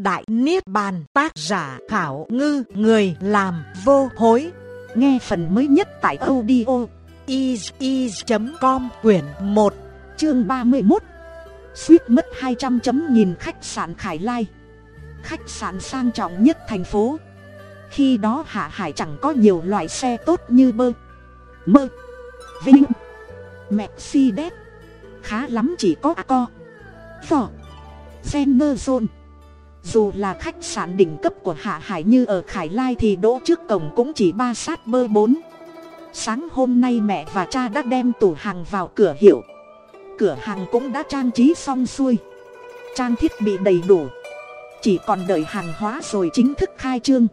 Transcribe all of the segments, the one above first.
Đại Niết Bàn, tác giả Khảo Ngư, Người làm vô hối. Nghe phần mới nhất tại audio is.com quyển 1 chương 31 Suýt mất 200 chấm nhìn khách sạn Khải Lai. Khách sạn sang trọng nhất thành phố. Khi đó Hạ Hải chẳng có nhiều loại xe tốt như bơ, Mơ, Vinh, Mercedes. Khá lắm chỉ có Aco Phỏ Zenerzone dù là khách sạn đỉnh cấp của hạ hải như ở khải lai thì đỗ trước cổng cũng chỉ ba sát bơ bốn. Sáng hôm nay mẹ và cha đã đem tủ hàng vào cửa hiệu. Cửa hàng cũng đã trang trí xong xuôi. Trang thiết bị đầy đủ. Chỉ còn đợi hàng hóa rồi chính thức khai trương.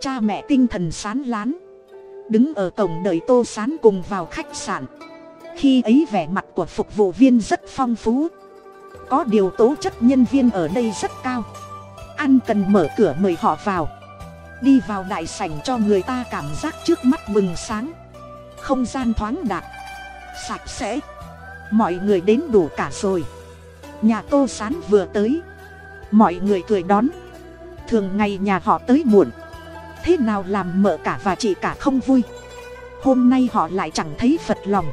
Cha mẹ tinh thần sán lán. Đứng ở cổng đợi tô sán cùng vào khách sạn. Khi ấy vẻ mặt của phục vụ viên rất phong phú. Có điều tố chất nhân viên ở đây rất cao ăn cần mở cửa mời họ vào. Đi vào đại sảnh cho người ta cảm giác trước mắt bừng sáng. Không gian thoáng đạt sạch sẽ. Mọi người đến đủ cả rồi. Nhà tô sán vừa tới. Mọi người cười đón. Thường ngày nhà họ tới muộn. Thế nào làm mợ cả và chị cả không vui? Hôm nay họ lại chẳng thấy phật lòng.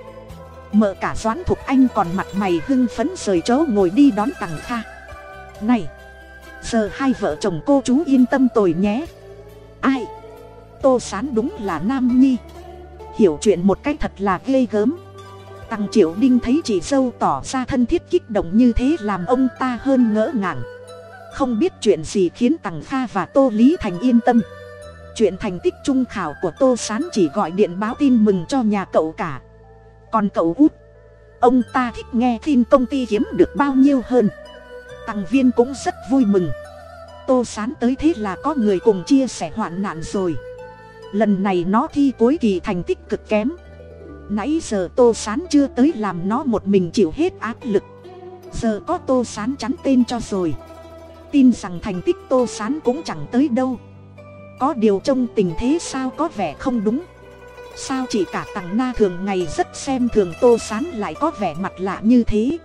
Mợ cả doãn thục anh còn mặt mày hưng phấn rời chỗ ngồi đi đón tằng kha. Này giờ hai vợ chồng cô chú yên tâm tồi nhé. Ai? Tô sán đúng là nam nhi. Hiểu chuyện một cách thật là ghê gớm. Tăng triệu đinh thấy chị dâu tỏ ra thân thiết kích động như thế làm ông ta hơn ngỡ ngàng. Không biết chuyện gì khiến tằng kha và tô lý thành yên tâm. Chuyện thành tích trung khảo của tô sán chỉ gọi điện báo tin mừng cho nhà cậu cả. Còn cậu út, ông ta thích nghe tin công ty kiếm được bao nhiêu hơn? Tăng viên cũng rất vui mừng. Tô sán tới thế là có người cùng chia sẻ hoạn nạn rồi. Lần này nó thi cuối kỳ thành tích cực kém. Nãy giờ tô sán chưa tới làm nó một mình chịu hết áp lực. Giờ có tô sán chắn tên cho rồi. Tin rằng thành tích tô sán cũng chẳng tới đâu. Có điều trong tình thế sao có vẻ không đúng. Sao chỉ cả tằng na thường ngày rất xem thường tô sán lại có vẻ mặt lạ như thế?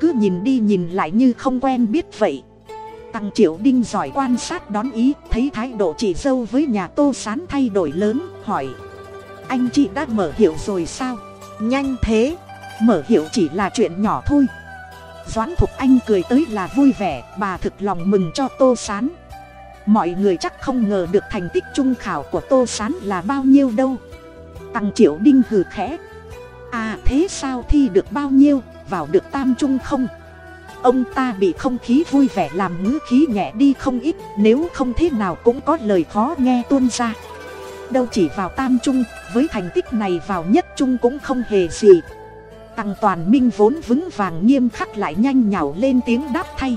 Cứ nhìn đi nhìn lại như không quen biết vậy. Tăng triệu đinh giỏi quan sát đón ý, thấy thái độ chị dâu với nhà tô sán thay đổi lớn, hỏi. Anh chị đã mở hiệu rồi sao? Nhanh thế. Mở hiệu chỉ là chuyện nhỏ thôi. Doãn thục anh cười tới là vui vẻ, bà thực lòng mừng cho tô sán. Mọi người chắc không ngờ được thành tích trung khảo của tô sán là bao nhiêu đâu. Tăng triệu đinh hừ khẽ. À thế sao thi được bao nhiêu? Vào được tam trung không? Ông ta bị không khí vui vẻ làm ngữ khí nhẹ đi không ít nếu không thế nào cũng có lời khó nghe tuôn ra. Đâu chỉ vào tam trung với thành tích này vào nhất trung cũng không hề gì. Tăng toàn minh vốn vững vàng nghiêm khắc lại nhanh nhảu lên tiếng đáp thay.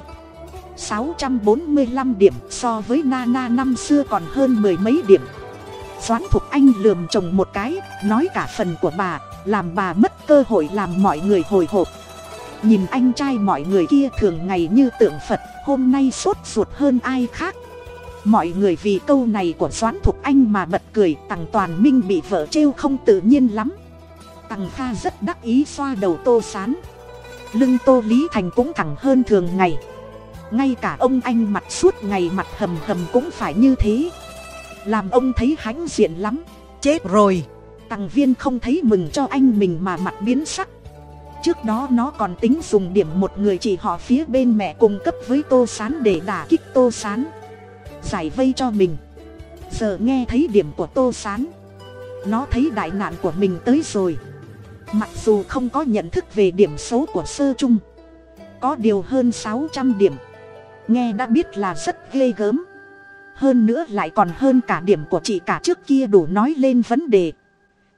Sáu trăm bốn mươi 645 điểm so với Nana năm xưa còn hơn mười mấy điểm. Doãn Thục Anh lườm chồng một cái, nói cả phần của bà, làm bà mất cơ hội làm mọi người hồi hộp. Nhìn anh trai mọi người kia thường ngày như tượng Phật, hôm nay sốt ruột hơn ai khác. Mọi người vì câu này của Doãn Thục Anh mà bật cười, Tằng Toàn Minh bị vợ trêu không tự nhiên lắm. Tằng Kha rất đắc ý xoa đầu tô sán. Lưng tô Lý Thành cũng thẳng hơn thường ngày. Ngay cả ông anh mặt suốt ngày mặt hầm hầm cũng phải như thế làm ông thấy hãnh diện lắm chết rồi tằng viên không thấy mừng cho anh mình mà mặt biến sắc trước đó nó còn tính dùng điểm một người chỉ họ phía bên mẹ cung cấp với tô s á n để đả kích tô s á n giải vây cho mình. Giờ nghe thấy điểm của tô s á n nó thấy đại nạn của mình tới rồi. Mặc dù không có nhận thức về điểm số của sơ chung. Có điều hơn sáu trăm điểm. Nghe đã biết là rất ghê gớm. Hơn nữa lại còn hơn cả điểm của chị cả trước kia đủ nói lên vấn đề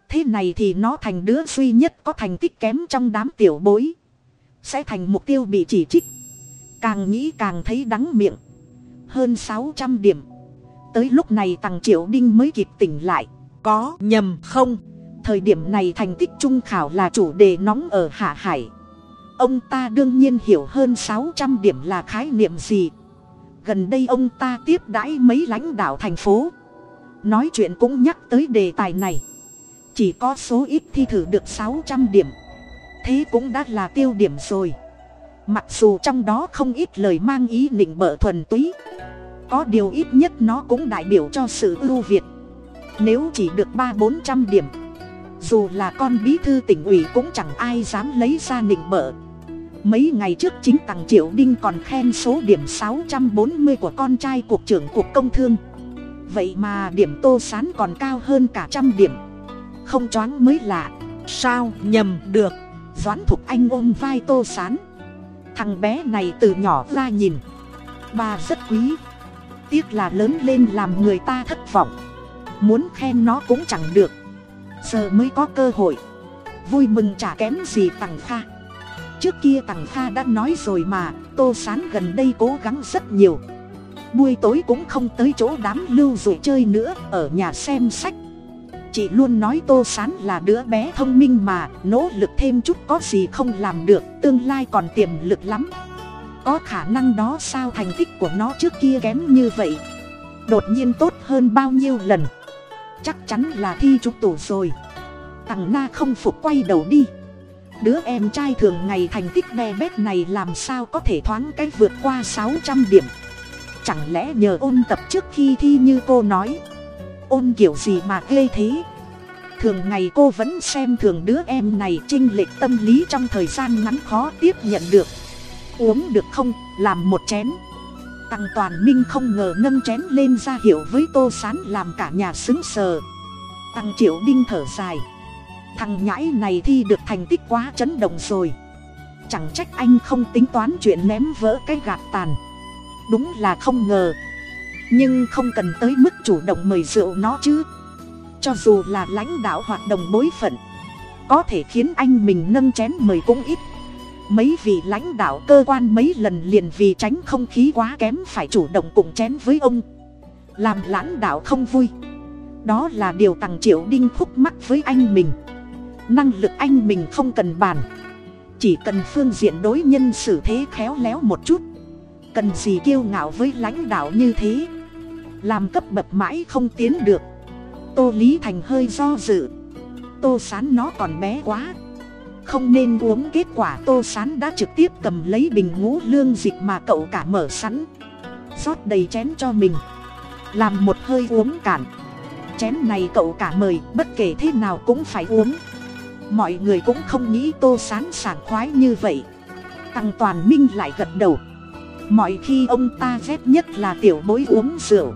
thế này thì nó thành đứa duy nhất có thành tích kém trong đám tiểu bối. Sẽ thành mục tiêu bị chỉ trích. Càng nghĩ càng thấy đắng miệng. Hơn sáu trăm điểm. Tới lúc này tằng triệu đinh mới kịp tỉnh lại. Có nhầm không? Thời điểm này thành tích trung khảo là chủ đề nóng ở hạ hải. Ông ta đương nhiên hiểu hơn sáu trăm điểm là khái niệm gì. Gần đây ông ta tiếp đãi mấy lãnh đạo thành phố. Nói chuyện cũng nhắc tới đề tài này chỉ có số ít thi thử được sáu trăm điểm. Thế cũng đã là tiêu điểm rồi. Mặc dù trong đó không ít lời mang ý nịnh bợ thuần túy, có điều ít nhất nó cũng đại biểu cho sự ưu việt. Nếu chỉ được ba bốn trăm điểm, dù là con bí thư tỉnh ủy cũng chẳng ai dám lấy ra nịnh bợ. Mấy ngày trước chính tằng triệu đinh còn khen số điểm sáu trăm bốn mươi của con trai cục trưởng cục công thương. Vậy mà điểm tô sán còn cao hơn cả trăm điểm không choáng mới lạ. Sao nhầm được? Doãn thục anh ôm vai tô sán. Thằng bé này từ nhỏ ra nhìn. Bà rất quý. Tiếc là lớn lên làm người ta thất vọng. Muốn khen nó cũng chẳng được. Giờ mới có cơ hội. Vui mừng chả kém gì tằng kha. Trước kia tằng kha đã nói rồi mà, tô sán gần đây cố gắng rất nhiều. Buổi tối cũng không tới chỗ đám lưu rồi chơi nữa, ở nhà xem sách chị luôn nói tô sán là đứa bé thông minh mà, nỗ lực thêm chút có gì không làm được, tương lai còn tiềm lực lắm. Có khả năng đó sao thành tích của nó trước kia kém như vậy? Đột nhiên tốt hơn bao nhiêu lần? Chắc chắn là thi trục tủ rồi. Tằng na không phục quay đầu đi. Đứa em trai thường ngày thành tích be bét này làm sao có thể thoáng cái vượt qua sáu trăm điểm? Chẳng lẽ nhờ ôn tập trước khi thi như cô nói? Ôn kiểu gì mà ghê thế? Thường ngày cô vẫn xem thường đứa em này trinh lệch tâm lý trong thời gian ngắn khó tiếp nhận được. Uống được không? Làm một chén. Tăng toàn minh không ngờ nâng chén lên ra hiệu với tô sán làm cả nhà xứng sờ. Tăng triệu đinh thở dài. Thằng nhãi này thi được thành tích quá chấn động rồi. Chẳng trách anh không tính toán chuyện ném vỡ cái gạt tàn. Đúng là không ngờ nhưng không cần tới mức chủ động mời rượu nó chứ. Cho dù là lãnh đạo hoạt động bối phận, có thể khiến anh mình nâng chén mời cũng ít. Mấy vị lãnh đạo cơ quan mấy lần liền vì tránh không khí quá kém phải chủ động cùng chén với ông. Làm lãnh đạo không vui. Đó là điều tằng triệu đinh khúc mắc với anh mình. Năng lực anh mình không cần bàn. Chỉ cần phương diện đối nhân xử thế khéo léo một chút. Cần gì kiêu ngạo với lãnh đạo như thế? Làm cấp bậc mãi không tiến được. Tô lý thành hơi do dự. Tô sán nó còn bé quá. Không nên uống kết quả tô sán đã trực tiếp cầm lấy bình ngũ lương dịch mà cậu cả mở sẵn. Rót đầy chén cho mình. Làm một hơi uống cạn. Chén này cậu cả mời, bất kể thế nào cũng phải uống. Mọi người cũng không nghĩ tô sán sảng khoái như vậy. Tăng toàn minh lại gật đầu. Mọi khi ông ta ghét nhất là tiểu bối uống rượu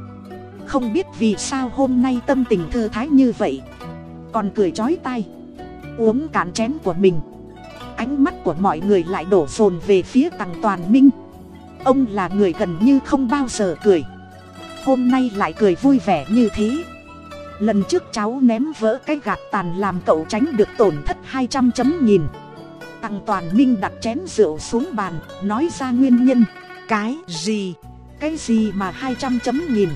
không biết vì sao hôm nay tâm tình thư thái như vậy. Còn cười chói tai. Uống cạn chén của mình. Ánh mắt của mọi người lại đổ dồn về phía tằng toàn minh. Ông là người gần như không bao giờ cười. Hôm nay lại cười vui vẻ như thế. Lần trước cháu ném vỡ cái gạt tàn làm cậu tránh được tổn thất hai trăm chấm nhìn tằng toàn minh đặt chén rượu xuống bàn, nói ra nguyên nhân. Cái gì? Cái gì mà hai trăm chấm nhìn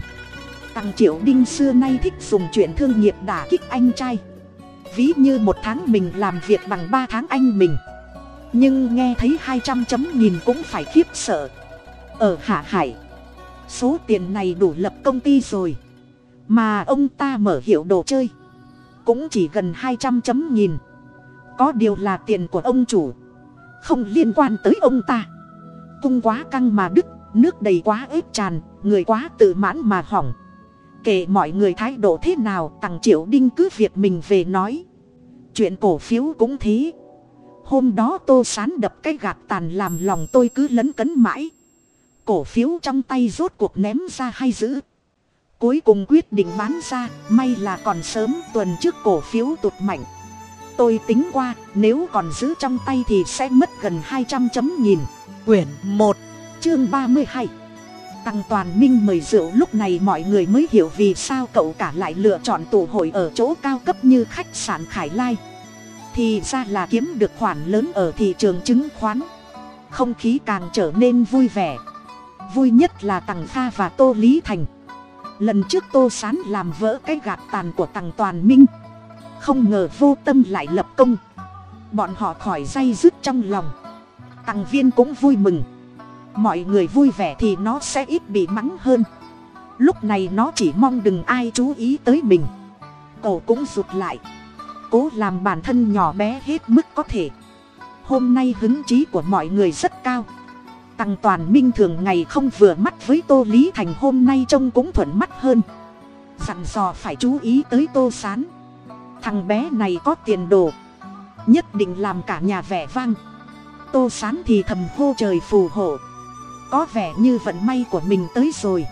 tăng triệu đinh xưa nay thích dùng chuyện thương nghiệp đả kích anh trai. Ví như một tháng mình làm việc bằng ba tháng anh mình. Nhưng nghe thấy hai trăm chấm nghìn cũng phải khiếp sợ. Ở hạ hải, số tiền này đủ lập công ty rồi. Mà ông ta mở hiệu đồ chơi, cũng chỉ gần hai trăm chấm nghìn. Có điều là tiền của ông chủ, không liên quan tới ông ta. Cung quá căng mà đứt, nước đầy quá ếp tràn, người quá tự mãn mà hỏng kể mọi người thái độ thế nào, tằng triệu đinh cứ việc mình về nói. Chuyện cổ phiếu cũng thế. Hôm đó tô sán đập cái gạt tàn làm lòng tôi cứ lấn cấn mãi. Cổ phiếu trong tay rốt cuộc ném ra hay giữ. Cuối cùng quyết định bán ra, may là còn sớm, tuần trước cổ phiếu tụt mạnh. Tôi tính qua, nếu còn giữ trong tay thì sẽ mất gần hai trăm chấm nghìn. quyển một, chương ba mươi hai tăng toàn minh mời rượu lúc này mọi người mới hiểu vì sao cậu cả lại lựa chọn tụ hội ở chỗ cao cấp như khách sạn khải lai. Thì ra là kiếm được khoản lớn ở thị trường chứng khoán. Không khí càng trở nên vui vẻ. Vui nhất là tằng kha và tô lý thành. Lần trước tô sán làm vỡ cái gạt tàn của tằng toàn minh. Không ngờ vô tâm lại lập công. Bọn họ khỏi day dứt trong lòng. Tằng viên cũng vui mừng mọi người vui vẻ thì nó sẽ ít bị mắng hơn. Lúc này nó chỉ mong đừng ai chú ý tới mình. Cậu cũng rụt lại. Cố làm bản thân nhỏ bé hết mức có thể. Hôm nay hứng trí của mọi người rất cao. Tăng toàn minh thường ngày không vừa mắt với tô lý thành hôm nay trông cũng thuận mắt hơn. Dặn dò phải chú ý tới tô s á n thằng bé này có tiền đồ. Nhất định làm cả nhà vẻ vang. Tô s á n thì thầm hô trời phù hộ có vẻ như vận may của mình tới rồi.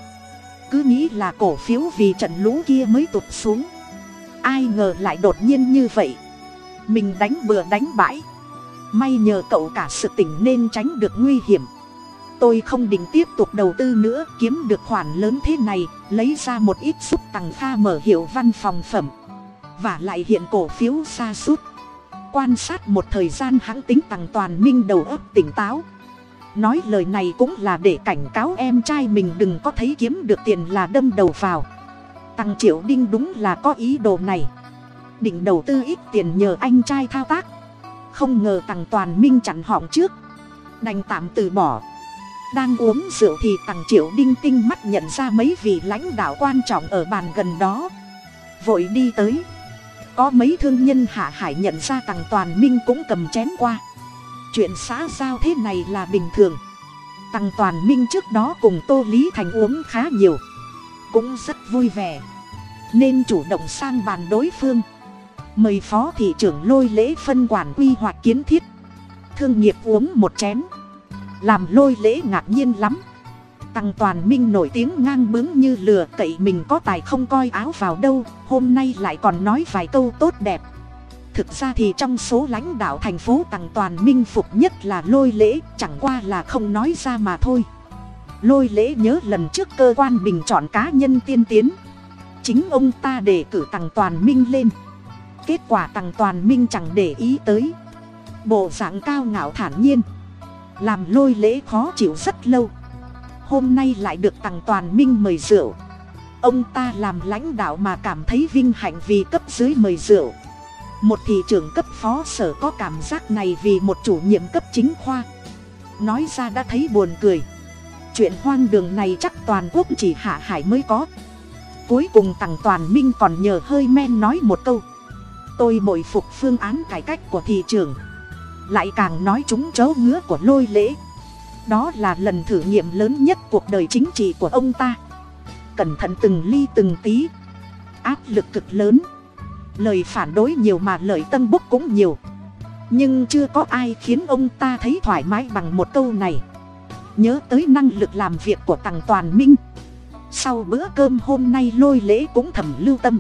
Cứ nghĩ là cổ phiếu vì trận lũ kia mới tụt xuống. Ai ngờ lại đột nhiên như vậy. Mình đánh bừa đánh bãi. May nhờ cậu cả sự tỉnh nên tránh được nguy hiểm. Tôi không định tiếp tục đầu tư nữa, kiếm được khoản lớn thế này, lấy ra một ít giúp tằng pha mở hiệu văn phòng phẩm. Và lại hiện cổ phiếu xa suốt quan sát một thời gian hãng tính tằng toàn minh đầu óc tỉnh táo nói lời này cũng là để cảnh cáo em trai mình đừng có thấy kiếm được tiền là đâm đầu vào. Tăng triệu đinh đúng là có ý đồ này. Định đầu tư ít tiền nhờ anh trai thao tác. Không ngờ tằng toàn minh chặn họng trước. Đành tạm từ bỏ. Đang uống rượu thì tằng triệu đinh tinh mắt nhận ra mấy vị lãnh đạo quan trọng ở bàn gần đó. Vội đi tới. Có mấy thương nhân hạ hải nhận ra tằng toàn minh cũng cầm chén qua chuyện xã giao thế này là bình thường. Tăng toàn minh trước đó cùng tô lý thành uống khá nhiều. Cũng rất vui vẻ. Nên chủ động sang bàn đối phương. Mời phó thị trưởng lôi lễ phân quản quy hoạch kiến thiết. Thương nghiệp uống một chén. Làm lôi lễ ngạc nhiên lắm. Tăng toàn minh nổi tiếng ngang bướng như lừa, cậy mình có tài không coi áo vào đâu, hôm nay lại còn nói vài câu tốt đẹp thực ra thì trong số lãnh đạo thành phố tặng toàn minh phục nhất là lôi lễ, chẳng qua là không nói ra mà thôi. Lôi lễ nhớ lần trước cơ quan bình chọn cá nhân tiên tiến. Chính ông ta đề cử tặng toàn minh lên. Kết quả tặng toàn minh chẳng để ý tới. Bộ dạng cao ngạo thản nhiên. Làm lôi lễ khó chịu rất lâu. Hôm nay lại được tằng toàn minh mời rượu. Ông ta làm lãnh đạo mà cảm thấy vinh hạnh vì cấp dưới mời rượu một thị trưởng cấp phó sở có cảm giác này vì một chủ nhiệm cấp chính khoa. Nói ra đã thấy buồn cười. Chuyện hoang đường này chắc toàn quốc chỉ hạ hải mới có. Cuối cùng tặng toàn minh còn nhờ hơi men nói một câu. Tôi bội phục phương án cải cách của thị trường lại càng nói chúng chớ ngứa của lôi lễ. Đó là lần thử nghiệm lớn nhất cuộc đời chính trị của ông ta. Cẩn thận từng ly từng tí. Áp lực cực lớn lời phản đối nhiều mà lời tân búc cũng nhiều. Nhưng chưa có ai khiến ông ta thấy thoải mái bằng một câu này. Nhớ tới năng lực làm việc của tằng toàn minh. Sau bữa cơm hôm nay lôi lễ cũng thầm lưu tâm.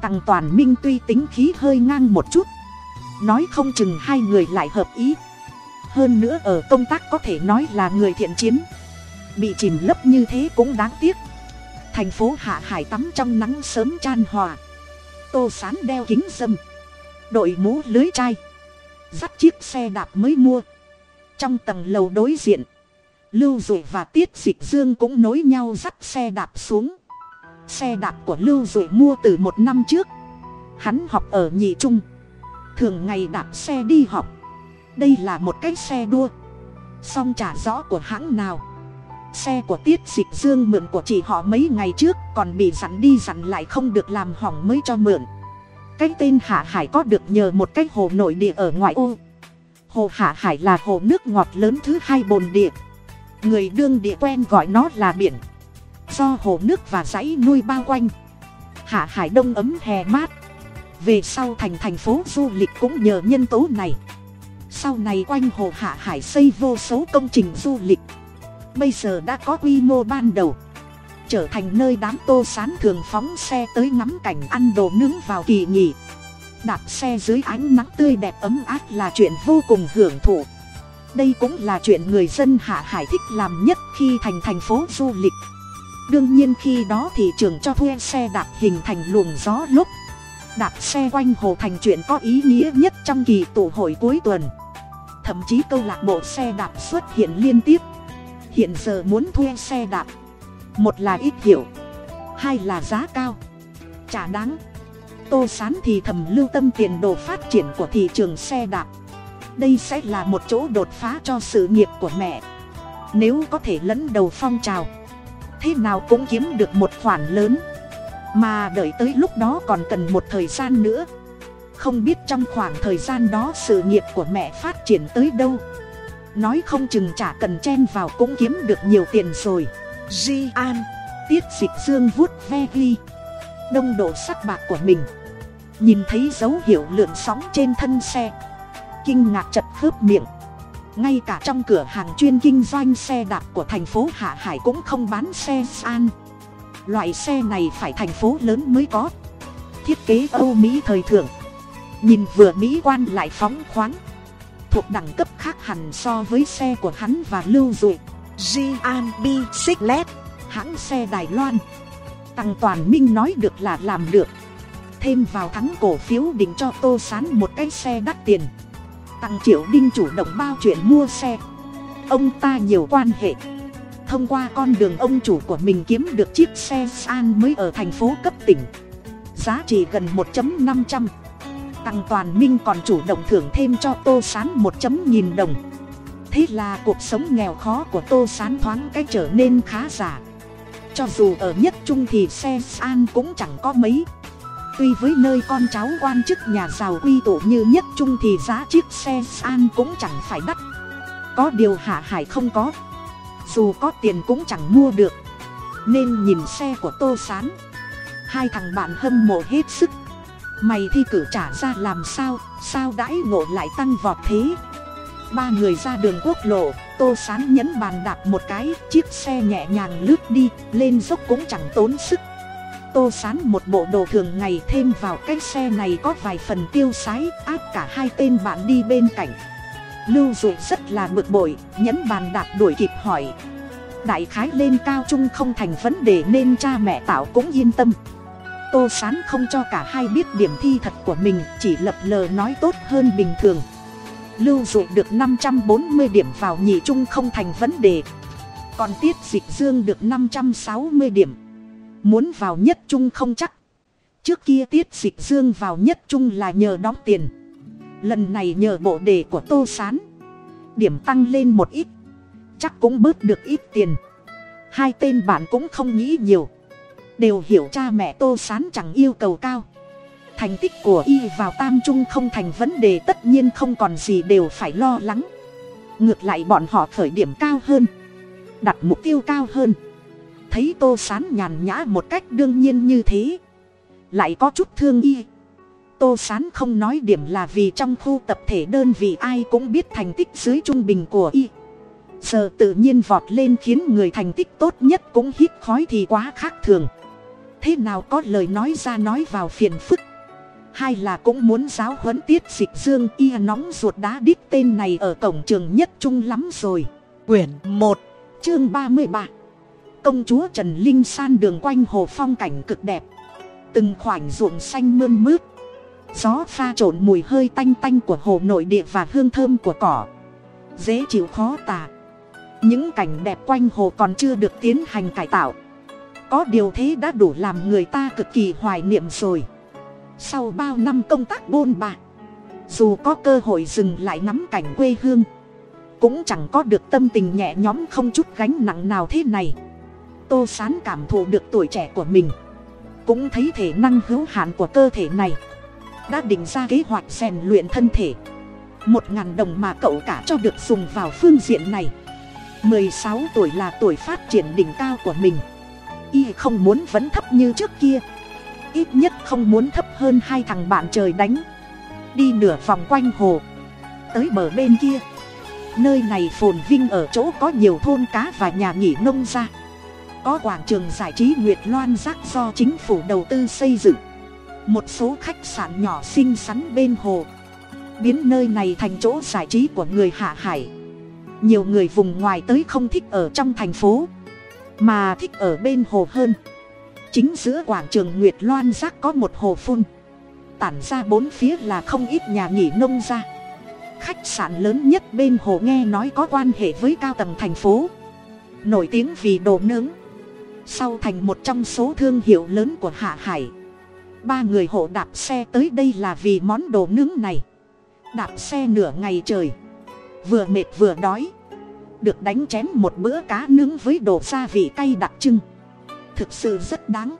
Tằng toàn minh tuy tính khí hơi ngang một chút. Nói không chừng hai người lại hợp ý. Hơn nữa ở công tác có thể nói là người thiện chiến. Bị chìm lấp như thế cũng đáng tiếc. Thành phố hạ hải tắm trong nắng sớm chan hòa tô sán đeo kính dâm. Đội mũ lưới chai. Dắt chiếc xe đạp mới mua. Trong tầng lầu đối diện, lưu dụ và tiết dịch dương cũng nối nhau dắt xe đạp xuống. Xe đạp của lưu dụ mua từ một năm trước. Hắn học ở nhị trung. Thường ngày đạp xe đi học. Đây là một cái xe đua. Song trả rõ của hãng nào xe của tiết dịch dương mượn của chị họ mấy ngày trước, còn bị dặn đi dặn lại không được làm hỏng mới cho mượn. Cái tên hạ hải có được nhờ một cái hồ nội địa ở ngoại ô. Hồ hạ hải là hồ nước ngọt lớn thứ hai bồn địa. Người đương địa quen gọi nó là biển. Do hồ nước và dãy nuôi bao quanh. Hạ hải đông ấm hè mát. Về sau thành thành phố du lịch cũng nhờ nhân tố này. Sau này quanh hồ hạ hải xây vô số công trình du lịch bây giờ đã có quy mô ban đầu. Trở thành nơi đám tô sán thường phóng xe tới ngắm cảnh ăn đồ nướng vào kỳ nghỉ. Đạp xe dưới ánh nắng tươi đẹp ấm áp là chuyện vô cùng hưởng thụ. Đây cũng là chuyện người dân hạ hải thích làm nhất khi thành thành phố du lịch. Đương nhiên khi đó thị trường cho thuê xe đạp hình thành luồng gió lúc. Đạp xe quanh hồ thành chuyện có ý nghĩa nhất trong kỳ tụ hội cuối tuần. Thậm chí câu lạc bộ xe đạp xuất hiện liên tiếp hiện giờ muốn thuê xe đạp. Một là ít hiểu hai là giá cao. Chả đáng. Tô sán thì thầm lưu tâm tiền đồ phát triển của thị trường xe đạp. Đây sẽ là một chỗ đột phá cho sự nghiệp của mẹ. Nếu có thể lẫn đầu phong trào, thế nào cũng kiếm được một khoản lớn. Mà đợi tới lúc đó còn cần một thời gian nữa. Không biết trong khoảng thời gian đó sự nghiệp của mẹ phát triển tới đâu nói không chừng chả cần chen vào cũng kiếm được nhiều tiền rồi. Di An, tiết dịch dương vuốt ve ghi. Đông độ sắc bạc của mình. Nhìn thấy dấu hiệu lượn sóng trên thân xe. Kinh ngạc chật khớp miệng. Ngay cả trong cửa hàng chuyên kinh doanh xe đạp của thành phố hạ hải cũng không bán xe san loại xe này phải thành phố lớn mới có. Thiết kế âu mỹ thời thượng. Nhìn vừa mỹ quan lại phóng khoáng thuộc đẳng cấp khác hẳn so với xe của hắn và lưu dụi GMB Sixlet, Siglet hãng xe Đài Loan. Tăng Toàn Minh nói được là làm được. Thêm vào thắng cổ phiếu định cho Tô Sán một cái xe đắt tiền. Tăng Triệu Đinh chủ động bao chuyện mua xe. Ông ta nhiều quan hệ. Thông qua con đường ông chủ của mình kiếm được chiếc xe San mới ở thành phố cấp tỉnh. Giá trị gần 1.500 tăng toàn minh còn chủ động thưởng thêm cho tô sán một chấm nghìn đồng. Thế là cuộc sống nghèo khó của tô sán thoáng cái trở nên khá giả. Cho dù ở nhất trung thì xe an cũng chẳng có mấy. Tuy với nơi con cháu quan chức nhà giàu quy tụ như nhất trung thì giá chiếc xe an cũng chẳng phải đắt. Có điều hạ hải không có. Dù có tiền cũng chẳng mua được. Nên nhìn xe của tô sán. Hai thằng bạn hâm mộ hết sức mày thi cử trả ra làm sao? Sao đãi ngộ lại tăng vọt thế? Ba người ra đường quốc lộ, tô sán nhấn bàn đạp một cái, chiếc xe nhẹ nhàng lướt đi, lên dốc cũng chẳng tốn sức. Tô sán một bộ đồ thường ngày thêm vào cái xe này có vài phần tiêu sái, áp cả hai tên bạn đi bên cạnh. Lưu dụ rất là bực bội, nhấn bàn đạp đuổi kịp hỏi. Đại khái lên cao trung không thành vấn đề nên cha mẹ tạo cũng yên tâm tô sán không cho cả hai biết điểm thi thật của mình, chỉ lập lờ nói tốt hơn bình thường. Lưu dụ được năm trăm bốn mươi điểm vào nhị trung không thành vấn đề. Còn tiết dịch dương được năm trăm sáu mươi điểm. Muốn vào nhất trung không chắc. Trước kia tiết dịch dương vào nhất trung là nhờ đóng tiền. Lần này nhờ bộ đề của tô s á n điểm tăng lên một ít. Chắc cũng bớt được ít tiền. Hai tên bạn cũng không nghĩ nhiều đều hiểu cha mẹ tô s á n chẳng yêu cầu cao. Thành tích của y vào tam trung không thành vấn đề, tất nhiên không còn gì đều phải lo lắng. Ngược lại bọn họ khởi điểm cao hơn, đặt mục tiêu cao hơn. Thấy tô sán nhàn nhã một cách đương nhiên như thế, lại có chút thương y. Tô sán không nói điểm là vì trong khu tập thể đơn vị ai cũng biết thành tích dưới trung bình của y. Giờ tự nhiên vọt lên khiến người thành tích tốt nhất cũng hít khói thì quá khác thường thế nào có lời nói ra nói vào phiền phức. Hai là cũng muốn giáo huấn tiết dịch dương y nóng ruột đá đít tên này ở cổng trường nhất trung lắm rồi. Quyển một, chương ba mươi ba. Công chúa trần linh san đường quanh hồ phong cảnh cực đẹp. Từng khoảnh ruộng xanh mơn mướt. Gió pha trộn mùi hơi tanh tanh của hồ nội địa và hương thơm của cỏ. Dễ chịu khó tả. Những cảnh đẹp quanh hồ còn chưa được tiến hành cải tạo có điều thế đã đủ làm người ta cực kỳ hoài niệm rồi. Sau bao năm công tác bôn bạc dù có cơ hội dừng lại ngắm cảnh quê hương, cũng chẳng có được tâm tình nhẹ nhõm không chút gánh nặng nào thế này. Tô sán cảm thụ được tuổi trẻ của mình, cũng thấy thể năng hữu hạn của cơ thể này. Đã định ra kế hoạch rèn luyện thân thể. Một ngàn đồng mà cậu cả cho được dùng vào phương diện này. Mười sáu tuổi là tuổi phát triển đỉnh cao của mình y không muốn vẫn thấp như trước kia. Ít nhất không muốn thấp hơn hai thằng bạn trời đánh. Đi nửa vòng quanh hồ. Tới bờ bên kia. Nơi này phồn vinh ở chỗ có nhiều thôn cá và nhà nghỉ nông ra có quảng trường giải trí nguyệt loan giác do chính phủ đầu tư xây dựng. Một số khách sạn nhỏ xinh xắn bên hồ. Biến nơi này thành chỗ giải trí của người hạ hải. Nhiều người vùng ngoài tới không thích ở trong thành phố mà thích ở bên hồ hơn. Chính giữa quảng trường nguyệt loan giác có một hồ phun. Tản ra bốn phía là không ít nhà nghỉ nông ra khách sạn lớn nhất bên hồ nghe nói có quan hệ với cao tầng thành phố. Nổi tiếng vì đồ nướng. Sau thành một trong số thương hiệu lớn của hạ hải, ba người hộ đạp xe tới đây là vì món đồ nướng này. Đạp xe nửa ngày trời. Vừa mệt vừa đói được đánh chén một bữa cá nướng với đồ gia vị cay đặc trưng. Thực sự rất đáng.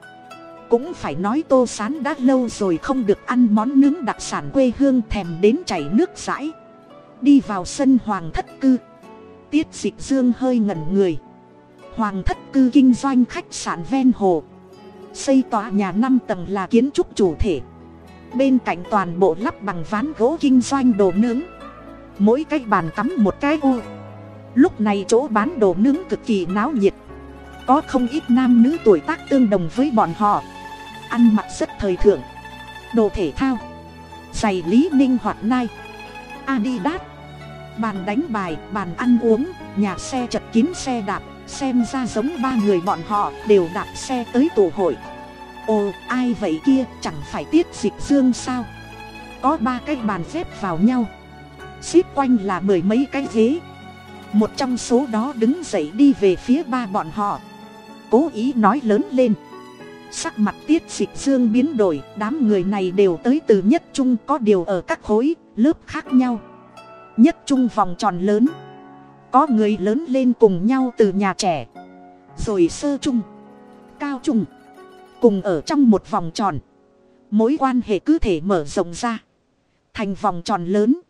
Cũng phải nói tô sán đã lâu rồi không được ăn món nướng đặc sản quê hương thèm đến chảy nước rãi. Đi vào sân hoàng thất cư. Tiết dịch dương hơi ngẩn người. Hoàng thất cư kinh doanh khách sạn ven hồ. Xây tòa nhà năm tầng là kiến trúc chủ thể. Bên cạnh toàn bộ lắp bằng ván gỗ kinh doanh đồ nướng. Mỗi cái bàn cắm một cái u lúc này chỗ bán đồ nướng cực kỳ náo nhiệt. Có không ít nam nữ tuổi tác tương đồng với bọn họ. Ăn mặc rất thời thượng. Đồ thể thao. Giày lý ninh hoạt nai. Adidas. Bàn đánh bài, bàn ăn uống, nhà xe chật kín xe đạp, xem ra giống ba người bọn họ đều đạp xe tới tổ hội. Ồ, ai vậy kia, chẳng phải tiết dịch dương sao? Có ba cái bàn xếp vào nhau. Xít quanh là mười mấy cái ghế một trong số đó đứng dậy đi về phía ba bọn họ. Cố ý nói lớn lên. Sắc mặt tiết dịch dương biến đổi, đám người này đều tới từ nhất trung có điều ở các khối, lớp khác nhau. Nhất trung vòng tròn lớn. Có người lớn lên cùng nhau từ nhà trẻ. Rồi sơ trung. Cao trung. Cùng ở trong một vòng tròn. Mối quan hệ cứ thể mở rộng ra. Thành vòng tròn lớn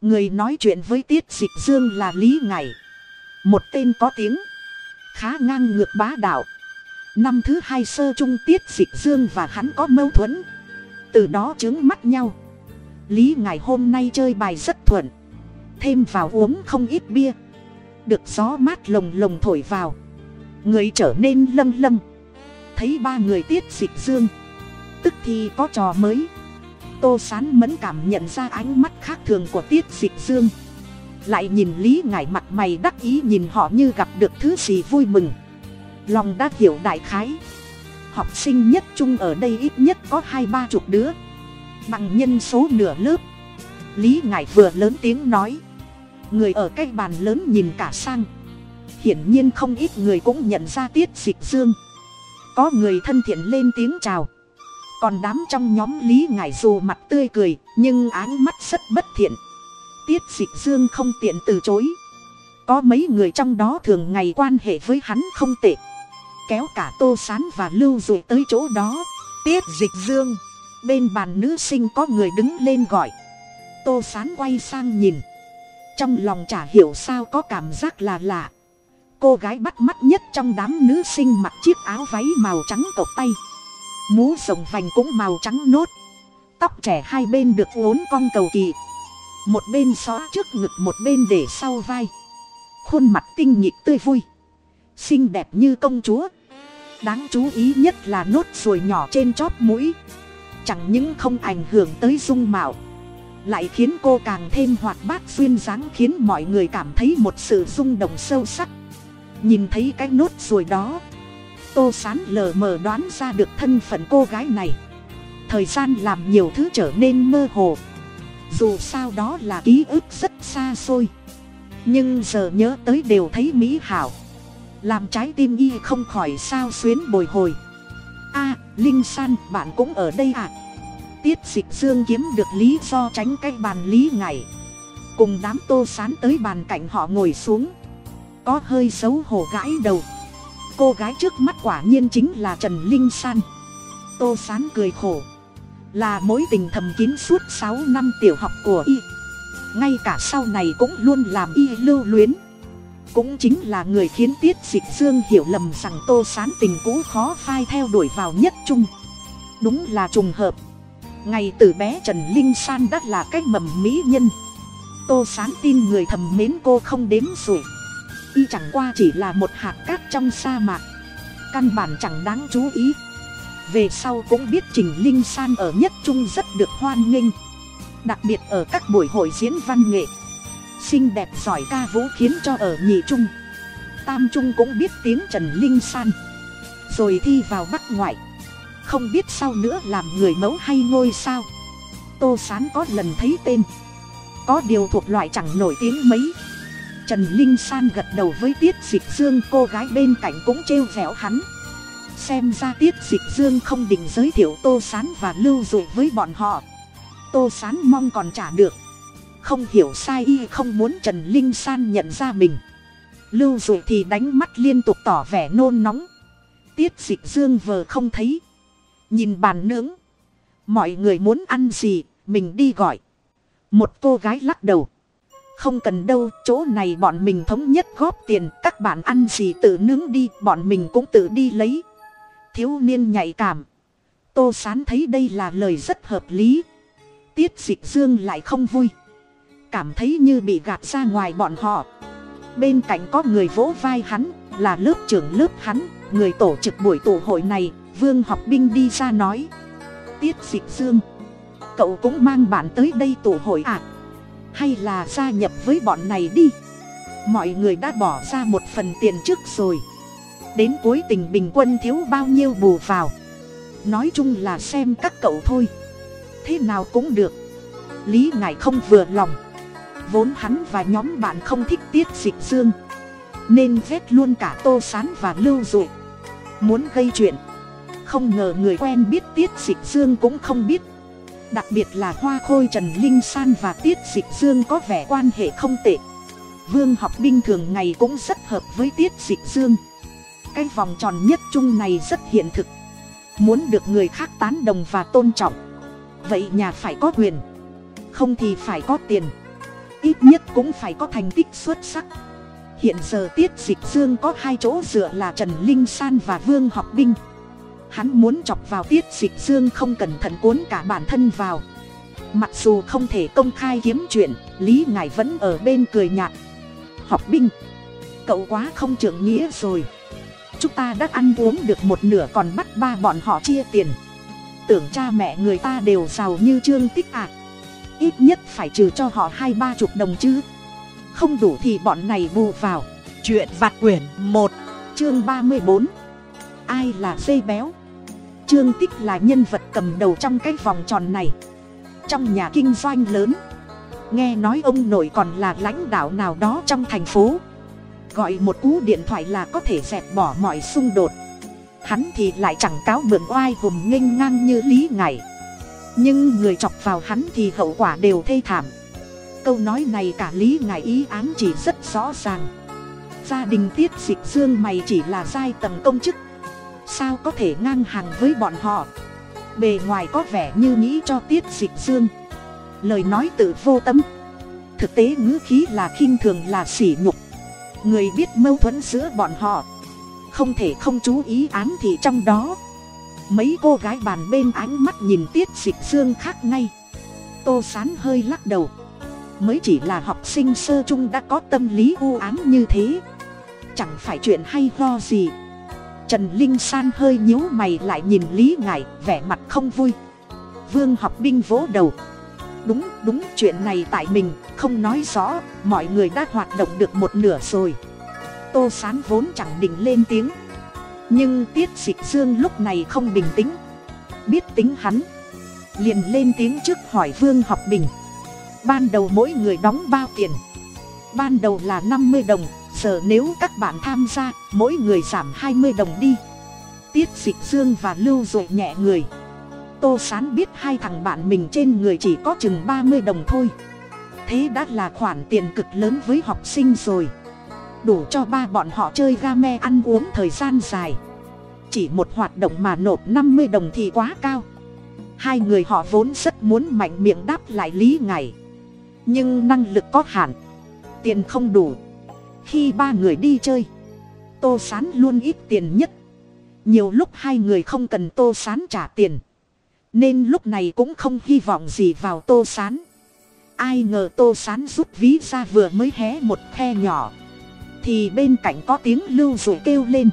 người nói chuyện với tiết dịch dương là lý ngải. Một tên có tiếng. Khá ngang ngược bá đạo. Năm thứ hai sơ Chung tiết dịch dương và hắn có mâu thuẫn. Từ đó chứng mắt nhau. Lý ngải hôm nay chơi bài rất thuận. Thêm vào uống không ít bia. Được gió mát lồng lồng thổi vào. Người trở nên lâng lâng. Thấy ba người tiết dịch dương. Tức thì có trò mới tô sán mẫn cảm nhận ra ánh mắt khác thường của tiết dịch dương. Lại nhìn lý ngải mặt mày đắc ý nhìn họ như gặp được thứ gì vui mừng. Lòng đã hiểu đại khái. Học sinh nhất trung ở đây ít nhất có hai ba chục đứa. Bằng nhân số nửa lớp. Lý ngải vừa lớn tiếng nói. Người ở cái bàn lớn nhìn cả sang. Hiển nhiên không ít người cũng nhận ra tiết dịch dương. Có người thân thiện lên tiếng chào còn đám trong nhóm lý ngải dù mặt tươi cười, nhưng áng mắt rất bất thiện. Tiết dịch dương không tiện từ chối. Có mấy người trong đó thường ngày quan hệ với hắn không tệ. Kéo cả tô sán và lưu dụi tới chỗ đó. Tiết dịch dương, bên bàn nữ sinh có người đứng lên gọi. Tô sán quay sang nhìn. Trong lòng chả hiểu sao có cảm giác là lạ. Cô gái bắt mắt nhất trong đám nữ sinh mặc chiếc áo váy màu trắng cộc tay mũ rồng vành cũng màu trắng nốt. Tóc trẻ hai bên được uốn cong cầu kỳ. Một bên xóa trước ngực, một bên để sau vai. Khuôn mặt tinh nhịp tươi vui. Xinh đẹp như công chúa. Đáng chú ý nhất là nốt ruồi nhỏ trên chóp mũi. Chẳng những không ảnh hưởng tới dung mạo, lại khiến cô càng thêm hoạt bát duyên dáng, khiến mọi người cảm thấy một sự rung động sâu sắc. Nhìn thấy cái nốt ruồi đó tô sán lờ mờ đoán ra được thân phận cô gái này. Thời gian làm nhiều thứ trở nên mơ hồ. Dù sao đó là ký ức rất xa xôi. Nhưng giờ nhớ tới đều thấy mỹ hảo. Làm trái tim y không khỏi sao xuyến bồi hồi. A, linh san, bạn cũng ở đây à? Tiết dịch dương kiếm được lý do tránh cái bàn lý ngày cùng đám tô sán tới bàn cạnh họ ngồi xuống. Có hơi xấu hổ gãi đầu cô gái trước mắt quả nhiên chính là trần linh san. Tô sán cười khổ. Là mối tình thầm kín suốt sáu năm tiểu học của y. Ngay cả sau này cũng luôn làm y lưu luyến. Cũng chính là người khiến tiết dịch dương hiểu lầm rằng tô sán tình cũ khó phai theo đuổi vào nhất trung. Đúng là trùng hợp. Ngày từ bé trần linh san đã là cái mầm mỹ nhân. Tô sán tin người thầm mến cô không đếm rồi y chẳng qua chỉ là một hạt cát trong sa mạc. Căn bản chẳng đáng chú ý. Về sau cũng biết trình linh san ở nhất trung rất được hoan nghênh. Đặc biệt ở các buổi hội diễn văn nghệ. Xinh đẹp giỏi ca vũ khiến cho ở nhị trung. Tam trung cũng biết tiếng trần linh san. Rồi thi vào bắc ngoại. Không biết sau nữa làm người mẫu hay ngôi sao. Tô sán có lần thấy tên. Có điều thuộc loại chẳng nổi tiếng mấy trần linh san gật đầu với tiết dịch dương, cô gái bên cạnh cũng trêu vẻo hắn. Xem ra tiết dịch dương không định giới thiệu tô sán và lưu dụ với bọn họ. Tô sán mong còn trả được. Không hiểu sai y không muốn trần linh san nhận ra mình. Lưu dụ thì đánh mắt liên tục tỏ vẻ nôn nóng. Tiết dịch dương vờ không thấy. Nhìn bàn nướng. Mọi người muốn ăn gì, mình đi gọi. Một cô gái lắc đầu không cần đâu, chỗ này bọn mình thống nhất góp tiền, các bạn ăn gì tự nướng đi, bọn mình cũng tự đi lấy. Thiếu niên nhạy cảm. Tô sán thấy đây là lời rất hợp lý. Tiết dịch dương lại không vui. Cảm thấy như bị gạt ra ngoài bọn họ. Bên cạnh có người vỗ vai hắn, là lớp trưởng lớp hắn, người tổ chức buổi tụ hội này, vương học binh đi ra nói. Tiết dịch dương, cậu cũng mang bạn tới đây tụ hội à? Hay là gia nhập với bọn này đi. Mọi người đã bỏ ra một phần tiền trước rồi. Đến cuối tình bình quân thiếu bao nhiêu bù vào. Nói chung là xem các cậu thôi. Thế nào cũng được. Lý ngài không vừa lòng. Vốn hắn và nhóm bạn không thích tiết dịch dương. Nên ghét luôn cả tô sán và lưu dụ muốn gây chuyện. Không ngờ người quen biết tiết dịch dương cũng không biết đặc biệt là hoa khôi trần linh san và tiết dịch dương có vẻ quan hệ không tệ. Vương học binh thường ngày cũng rất hợp với tiết dịch dương. Cái vòng tròn nhất chung này rất hiện thực. Muốn được người khác tán đồng và tôn trọng. Vậy nhà phải có quyền. Không thì phải có tiền. Ít nhất cũng phải có thành tích xuất sắc. Hiện giờ tiết dịch dương có hai chỗ dựa là trần linh san và vương học binh hắn muốn chọc vào tiết dịch dương không cẩn thận cuốn cả bản thân vào. Mặc dù không thể công khai kiếm chuyện, lý ngài vẫn ở bên cười nhạt. Học binh, cậu quá không trưởng nghĩa rồi. Chúng ta đã ăn uống được một nửa còn bắt ba bọn họ chia tiền. Tưởng cha mẹ người ta đều giàu như trương tích ạ. Ít nhất phải trừ cho họ hai ba chục đồng chứ. Không đủ thì bọn này bù vào. Chuyện vặt quyển một, chương ba mươi bốn. Ai là dây béo? Trương tích là nhân vật cầm đầu trong cái vòng tròn này. Trong nhà kinh doanh lớn, nghe nói ông nội còn là lãnh đạo nào đó trong thành phố. Gọi một cú điện thoại là có thể dẹp bỏ mọi xung đột. Hắn thì lại chẳng cáo mượn oai hùm nghênh ngang như lý ngải nhưng người chọc vào hắn thì hậu quả đều thê thảm. Câu nói này cả lý ngài ý án chỉ rất rõ ràng. Gia đình tiết dịch dương mày chỉ là giai tầng công chức sao có thể ngang hàng với bọn họ? Bề ngoài có vẻ như nghĩ cho tiết dịch dương. Lời nói tự vô tâm. Thực tế ngữ khí là khinh thường là sỉ nhục. Người biết mâu thuẫn giữa bọn họ. Không thể không chú ý án thị trong đó. Mấy cô gái bàn bên ánh mắt nhìn tiết dịch dương khác ngay. Tô sán hơi lắc đầu. Mới chỉ là học sinh sơ chung đã có tâm lý u ám như thế. Chẳng phải chuyện hay ho gì trần linh san hơi nhíu mày lại nhìn lý ngại vẻ mặt không vui. Vương học binh vỗ đầu. Đúng đúng, chuyện này tại mình, không nói rõ, mọi người đã hoạt động được một nửa rồi. Tô sán vốn chẳng định lên tiếng. Nhưng tiết dịch dương lúc này không bình tĩnh. Biết tính hắn. Liền lên tiếng trước hỏi vương học bình ban đầu mỗi người đóng bao tiền. Ban đầu là năm mươi đồng giờ nếu các bạn tham gia, mỗi người giảm hai mươi đồng đi. Tiết dịch dương và lưu dội nhẹ người. Tô sán biết hai thằng bạn mình trên người chỉ có chừng ba mươi đồng thôi. Thế đã là khoản tiền cực lớn với học sinh rồi. Đủ cho ba bọn họ chơi ga me ăn uống thời gian dài. Chỉ một hoạt động mà nộp năm mươi đồng thì quá cao. Hai người họ vốn rất muốn mạnh miệng đáp lại lý ngài. Nhưng năng lực có hạn. Tiền không đủ khi ba người đi chơi, tô sán luôn ít tiền nhất. Nhiều lúc hai người không cần tô sán trả tiền, nên lúc này cũng không hy vọng gì vào tô sán. Ai ngờ tô sán rút ví ra vừa mới hé một khe nhỏ, thì bên cạnh có tiếng lưu rồi kêu lên.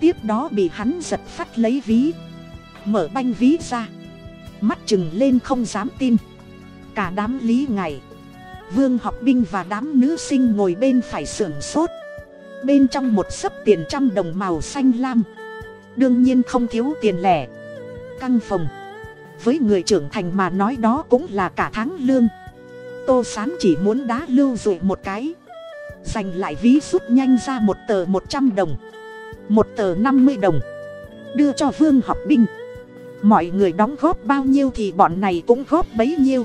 Tiếp đó bị hắn giật phát lấy ví, mở banh ví ra. Mắt chừng lên không dám tin. Cả đám lý ngày vương học binh và đám nữ sinh ngồi bên phải sưởng sốt. Bên trong một sấp tiền trăm đồng màu xanh lam. Đương nhiên không thiếu tiền lẻ. Căng phòng. Với người trưởng thành mà nói đó cũng là cả tháng lương. Tô sán chỉ muốn đá lưu dụi một cái. Dành lại ví rút nhanh ra một tờ một trăm đồng. Một tờ năm mươi đồng. Đưa cho vương học binh. Mọi người đóng góp bao nhiêu thì bọn này cũng góp bấy nhiêu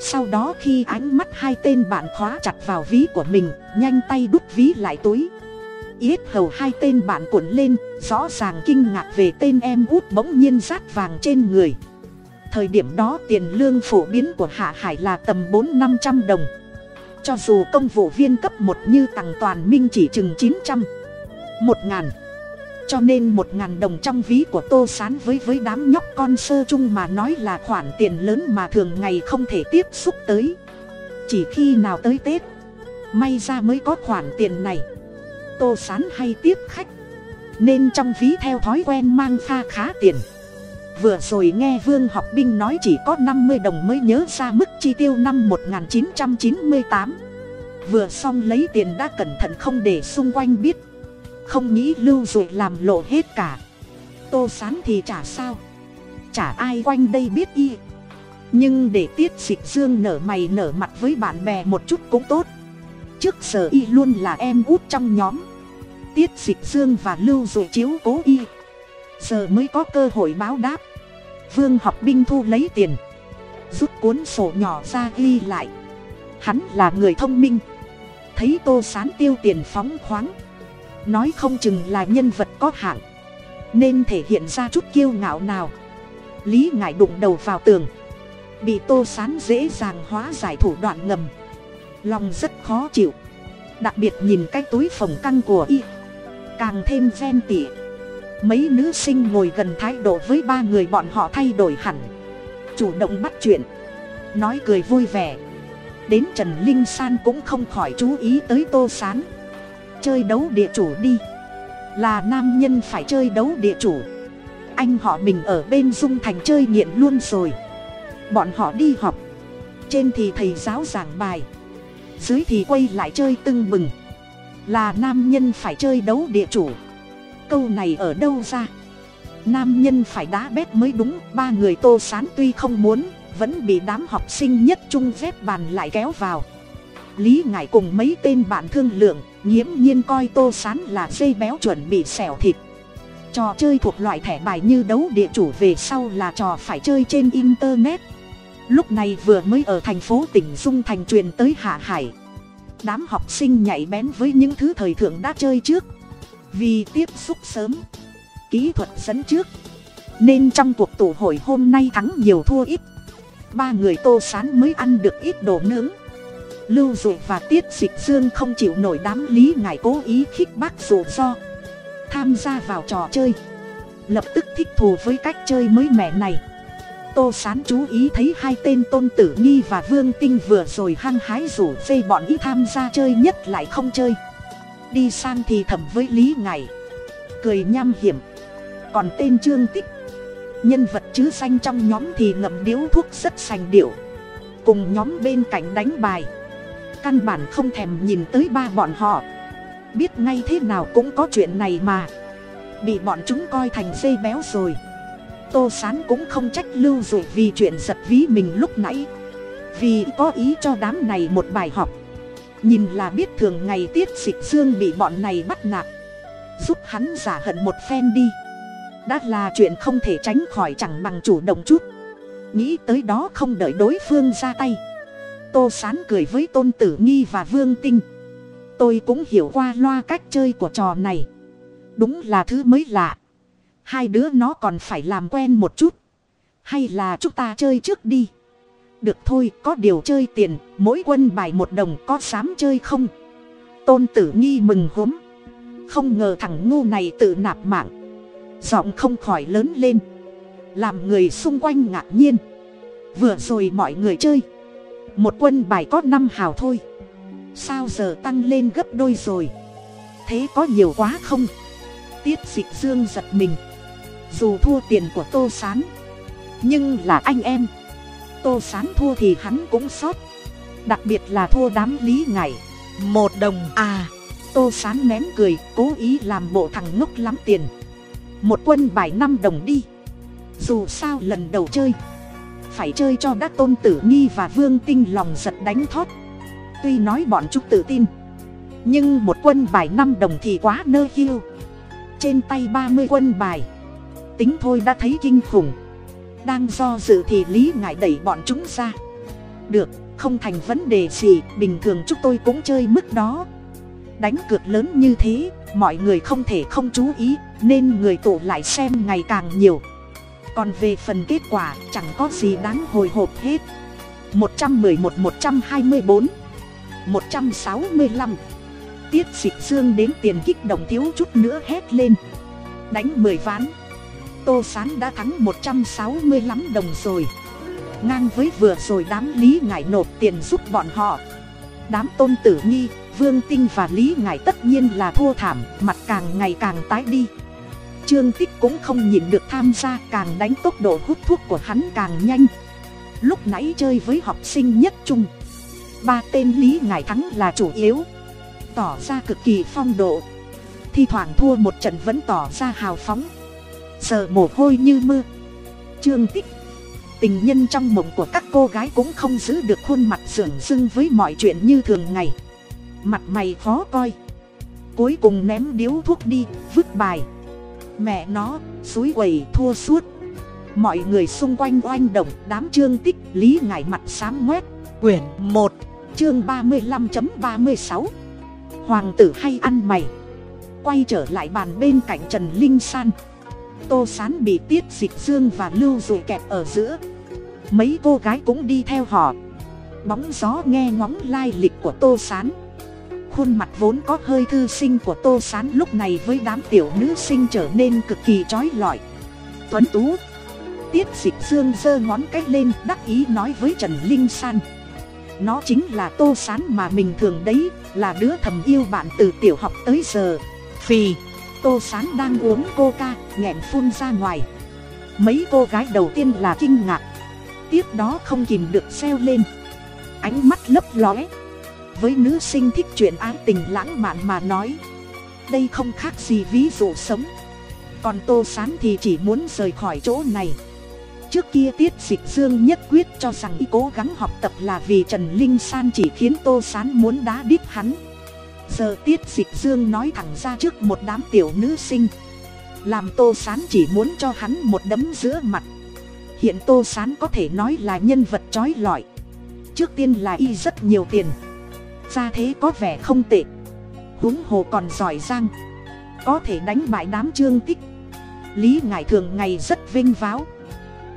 sau đó khi ánh mắt hai tên bạn khóa chặt vào ví của mình, nhanh tay đút ví lại túi. Yết hầu hai tên bạn cuộn lên, rõ ràng kinh ngạc về tên em út bỗng nhiên rát vàng trên người. Thời điểm đó tiền lương phổ biến của hạ hải là tầm bốn năm trăm đồng. Cho dù công vụ viên cấp một như tặng toàn minh chỉ chừng chín trăm, một ngàn cho nên một ngàn đồng trong ví của tô sán với với đám nhóc con sơ chung mà nói là khoản tiền lớn mà thường ngày không thể tiếp xúc tới. Chỉ khi nào tới tết, may ra mới có khoản tiền này. Tô sán hay tiếp khách, nên trong ví theo thói quen mang pha khá tiền. Vừa rồi nghe vương học binh nói chỉ có năm mươi đồng mới nhớ ra mức chi tiêu năm một nghìn chín trăm chín mươi tám. Vừa xong lấy tiền đã cẩn thận không để xung quanh biết không nghĩ lưu dụ làm lộ hết cả. Tô sán thì chả sao. Chả ai quanh đây biết y. Nhưng để tiết dịch dương nở mày nở mặt với bạn bè một chút cũng tốt. Trước giờ y luôn là em út trong nhóm. Tiết dịch dương và lưu dụ chiếu cố y. Giờ mới có cơ hội báo đáp. Vương học binh thu lấy tiền. Rút cuốn sổ nhỏ ra ghi lại. Hắn là người thông minh. Thấy tô sán tiêu tiền phóng khoáng nói không chừng là nhân vật có hạng. Nên thể hiện ra chút kiêu ngạo nào. Lý ngại đụng đầu vào tường. Bị tô sán dễ dàng hóa giải thủ đoạn ngầm. Lòng rất khó chịu. Đặc biệt nhìn cái túi phồng căng của y. Càng thêm ven tỉa. Mấy nữ sinh ngồi gần thái độ với ba người bọn họ thay đổi hẳn. Chủ động bắt chuyện. Nói cười vui vẻ. Đến trần linh san cũng không khỏi chú ý tới tô sán chơi đấu địa chủ đi. Là nam nhân phải chơi đấu địa chủ. Anh họ mình ở bên dung thành chơi nghiện luôn rồi. Bọn họ đi học trên thì thầy giáo giảng bài. Dưới thì quay lại chơi tưng bừng. Là nam nhân phải chơi đấu địa chủ. Câu này ở đâu ra? Nam nhân phải đá bét mới đúng, ba người tô sán tuy không muốn, vẫn bị đám học sinh nhất trung phép bàn lại kéo vào. Lý ngại cùng mấy tên bạn thương lượng nghiễm nhiên coi tô sán là dây béo chuẩn bị xẻo thịt. Trò chơi thuộc loại thẻ bài như đấu địa chủ về sau là trò phải chơi trên internet. Lúc này vừa mới ở thành phố tỉnh dung thành truyền tới hạ hải. Đám học sinh nhạy bén với những thứ thời thượng đã chơi trước. Vì tiếp xúc sớm, kỹ thuật dẫn trước, nên trong cuộc tụ hội hôm nay thắng nhiều thua ít. Ba người tô sán mới ăn được ít đồ nướng lưu dụ và tiết dịch dương không chịu nổi đám lý ngài cố ý khích bác rủ do. Tham gia vào trò chơi. Lập tức thích thù với cách chơi mới mẻ này. Tô sán chú ý thấy hai tên tôn tử nghi và vương tinh vừa rồi hăng hái rủ dây bọn ý tham gia chơi nhất lại không chơi. Đi sang thì thầm với lý ngài cười nham hiểm. Còn tên trương tích. Nhân vật chứ danh trong nhóm thì ngậm điếu thuốc rất sành điệu. Cùng nhóm bên cạnh đánh bài căn bản không thèm nhìn tới ba bọn họ. Biết ngay thế nào cũng có chuyện này mà. Bị bọn chúng coi thành dây béo rồi. Tô sán cũng không trách lưu rồi vì chuyện giật ví mình lúc nãy. Vì có ý cho đám này một bài học. Nhìn là biết thường ngày tiết dịch dương bị bọn này bắt nạt. Giúp hắn giả hận một phen đi. Đã là chuyện không thể tránh khỏi chẳng bằng chủ động chút. Nghĩ tới đó không đợi đối phương ra tay tô sán cười với tôn tử nghi và vương tinh. Tôi cũng hiểu qua loa cách chơi của trò này. Đúng là thứ mới lạ. Hai đứa nó còn phải làm quen một chút. Hay là chúng ta chơi trước đi. Được thôi, có điều chơi tiền, mỗi quân bài một đồng, có dám chơi không? Tôn tử nghi mừng húm. Không ngờ thằng ngu này tự nạp mạng. Giọng không khỏi lớn lên. Làm người xung quanh ngạc nhiên. Vừa rồi mọi người chơi một quân bài có năm hào thôi. Sao giờ tăng lên gấp đôi rồi? Thế có nhiều quá không? Tiết dịch dương giật mình. Dù thua tiền của tô s á n nhưng là anh em. Tô s á n thua thì hắn cũng sót. Đặc biệt là thua đám lý ngải. Một đồng à. Tô s á n nén cười cố ý làm bộ thằng ngốc lắm tiền. Một quân bài năm đồng đi. Dù sao lần đầu chơi phải chơi cho đắc tôn tử nghi và vương tinh lòng giật đánh thót tuy nói bọn chúng tự tin, nhưng một quân bài năm đồng thì quá nơ hiu. Trên tay ba mươi quân bài, tính thôi đã thấy kinh khủng. Đang do dự thì lý ngại đẩy bọn chúng ra. Được, không thành vấn đề gì, bình thường chúng tôi cũng chơi mức đó. Đánh cược lớn như thế, mọi người không thể không chú ý, nên người tụ lại xem ngày càng nhiều còn về phần kết quả, chẳng có gì đáng hồi hộp hết. Một trăm mười một một trăm hai mươi bốn, một trăm sáu mươi lăm. Tiết dịch dương đến tiền kích động thiếu chút nữa hét lên. Đánh mười ván. Tô sán đã thắng một trăm sáu mươi lăm đồng rồi. Ngang với vừa rồi đám lý ngải nộp tiền giúp bọn họ. Đám tôn tử nghi, vương tinh và lý ngải tất nhiên là thua thảm, mặt càng ngày càng tái đi trương tích cũng không nhìn được tham gia, càng đánh tốc độ hút thuốc của hắn càng nhanh. Lúc nãy chơi với học sinh nhất trung, ba tên lý ngải thắng là chủ yếu, tỏ ra cực kỳ phong độ. Thi thoảng thua một trận vẫn tỏ ra hào phóng. Giờ mồ hôi như mưa. Trương tích tình nhân trong mộng của các cô gái cũng không giữ được khuôn mặt sưởng dưng với mọi chuyện như thường ngày. Mặt mày khó coi. Cuối cùng ném điếu thuốc đi, vứt bài mẹ nó, suối quầy thua suốt. Mọi người xung quanh oanh động, đám trương tích, lý ngải mặt xám ngoét. Quyển một, chương ba mươi năm ba mươi sáu. Hoàng tử hay ăn mày? Quay trở lại bàn bên cạnh trần linh san. Tô sán bị tiết dịch dương và lưu rồi kẹp ở giữa. Mấy cô gái cũng đi theo họ. Bóng gió nghe ngóng lai lịch của tô sán khuôn mặt vốn có hơi thư sinh của tô sán lúc này với đám tiểu nữ sinh trở nên cực kỳ trói lọi. Tuấn tú, tiết dịch dương giơ ngón cái lên đắc ý nói với trần linh san. Nó chính là tô sán mà mình thường đấy, là đứa thầm yêu bạn từ tiểu học tới giờ. Phì, tô sán đang uống coca, nghẹn phun ra ngoài. Mấy cô gái đầu tiên là kinh ngạc. Tiếp đó không kìm được xeo lên. Ánh mắt lấp lóe với nữ sinh thích chuyện ái tình lãng mạn mà nói. Đây không khác gì ví dụ sống. Còn tô sán thì chỉ muốn rời khỏi chỗ này. Trước kia tiết dịch dương nhất quyết cho rằng y cố gắng học tập là vì trần linh san chỉ khiến tô sán muốn đá đít hắn. Giờ tiết dịch dương nói thẳng ra trước một đám tiểu nữ sinh. Làm tô sán chỉ muốn cho hắn một đấm giữa mặt. Hiện tô sán có thể nói là nhân vật trói lọi. Trước tiên là y rất nhiều tiền ra thế có vẻ không tệ. Huống hồ còn giỏi giang. Có thể đánh bại đám trương tích lý ngải thường ngày rất vinh váo.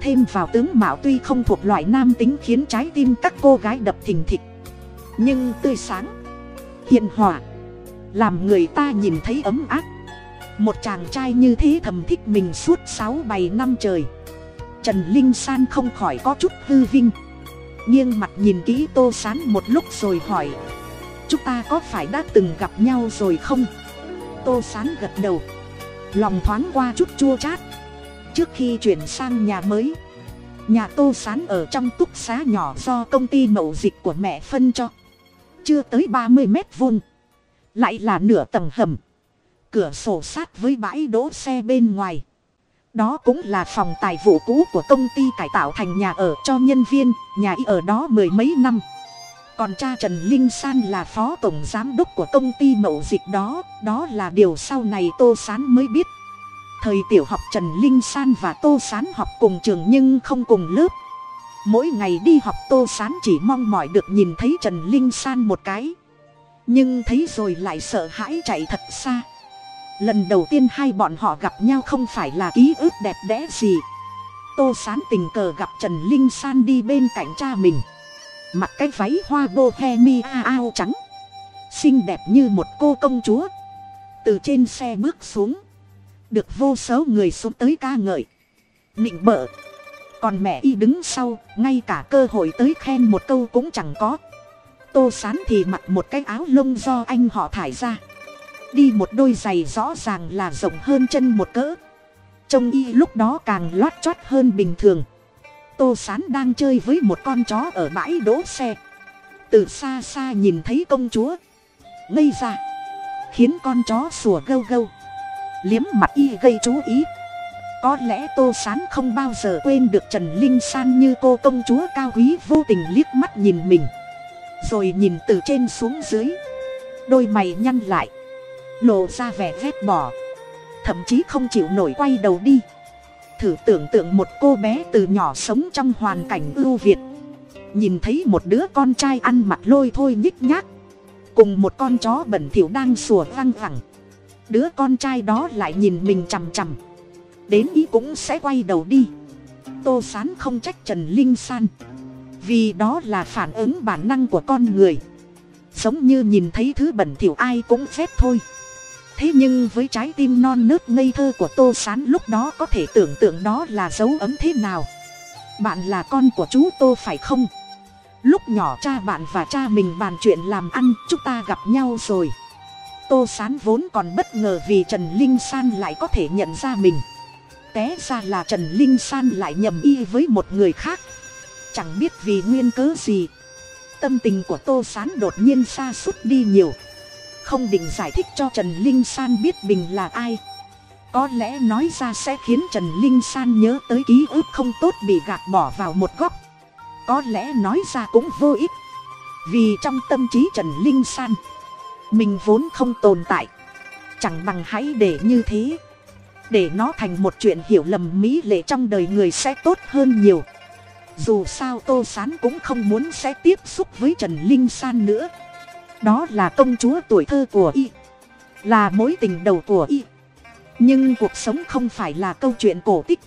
Thêm vào tướng mạo tuy không thuộc loại nam tính khiến trái tim các cô gái đập thình thịch. Nhưng tươi sáng, hiền hòa, làm người ta nhìn thấy ấm áp. Một chàng trai như thế thầm thích mình suốt sáu bảy năm trời. Trần linh san không khỏi có chút hư vinh. Nghiêng mặt nhìn kỹ tô sán một lúc rồi hỏi chúng ta có phải đã từng gặp nhau rồi không? Tô sán gật đầu. Lòng thoáng qua chút chua chát. Trước khi chuyển sang nhà mới, nhà tô sán ở trong túc xá nhỏ do công ty mậu dịch của mẹ phân cho. Chưa tới ba mươi mét vuông, lại là nửa tầng hầm. Cửa sổ sát với bãi đỗ xe bên ngoài. Đó cũng là phòng tài vụ cũ của công ty cải tạo thành nhà ở cho nhân viên, nhà y ở đó mười mấy năm còn cha trần linh san là phó tổng giám đốc của công ty mậu dịch đó. Đó là điều sau này tô sán mới biết. Thời tiểu học trần linh san và tô sán học cùng trường nhưng không cùng lớp. Mỗi ngày đi học tô sán chỉ mong mỏi được nhìn thấy trần linh san một cái. Nhưng thấy rồi lại sợ hãi chạy thật xa. Lần đầu tiên hai bọn họ gặp nhau không phải là ký ức đẹp đẽ gì. Tô sán tình cờ gặp trần linh san đi bên cạnh cha mình mặc cái váy hoa bohemia ao trắng. Xinh đẹp như một cô công chúa. Từ trên xe bước xuống. Được vô số người xuống tới ca ngợi. Nịnh bợ. Còn mẹ y đứng sau, ngay cả cơ hội tới khen một câu cũng chẳng có. Tô sán thì mặc một cái áo lông do anh họ thải ra. Đi một đôi giày rõ ràng là rộng hơn chân một cỡ. Trông y lúc đó càng loát chót hơn bình thường tô sán đang chơi với một con chó ở bãi đỗ xe. Từ xa xa nhìn thấy công chúa. Ngây ra. Khiến con chó sủa gâu gâu. Liếm mặt y gây chú ý. Có lẽ tô sán không bao giờ quên được trần linh san như cô công chúa cao quý vô tình liếc mắt nhìn mình. Rồi nhìn từ trên xuống dưới. Đôi mày nhăn lại. Lộ ra vẻ ghét bỏ thậm chí không chịu nổi quay đầu đi thử tưởng tượng một cô bé từ nhỏ sống trong hoàn cảnh ưu việt. Nhìn thấy một đứa con trai ăn mặc lôi thôi nhích nhác. Cùng một con chó bẩn thỉu đang sủa văng vẳng. Đứa con trai đó lại nhìn mình chằm chằm. Đến ý cũng sẽ quay đầu đi. Tô sán không trách trần linh san. Vì đó là phản ứng bản năng của con người. Giống như nhìn thấy thứ bẩn thỉu ai cũng phép thôi thế nhưng với trái tim non nớt ngây thơ của tô sán lúc đó có thể tưởng tượng đó là dấu ấm thế nào. Bạn là con của chú tô phải không? Lúc nhỏ cha bạn và cha mình bàn chuyện làm ăn, chúng ta gặp nhau rồi. Tô sán vốn còn bất ngờ vì trần linh san lại có thể nhận ra mình. Té ra là trần linh san lại nhầm y với một người khác. Chẳng biết vì nguyên cớ gì, tâm tình của tô sán đột nhiên xa suốt đi nhiều không định giải thích cho trần linh san biết mình là ai. Có lẽ nói ra sẽ khiến trần linh san nhớ tới ký ức không tốt bị gạt bỏ vào một góc. Có lẽ nói ra cũng vô ích. Vì trong tâm trí trần linh san, mình vốn không tồn tại. Chẳng bằng hãy để như thế. Để nó thành một chuyện hiểu lầm mỹ lệ trong đời người sẽ tốt hơn nhiều. Dù sao tô s á n cũng không muốn sẽ tiếp xúc với trần linh san nữa đó là công chúa tuổi thơ của y. Là mối tình đầu của y. Nhưng cuộc sống không phải là câu chuyện cổ tích.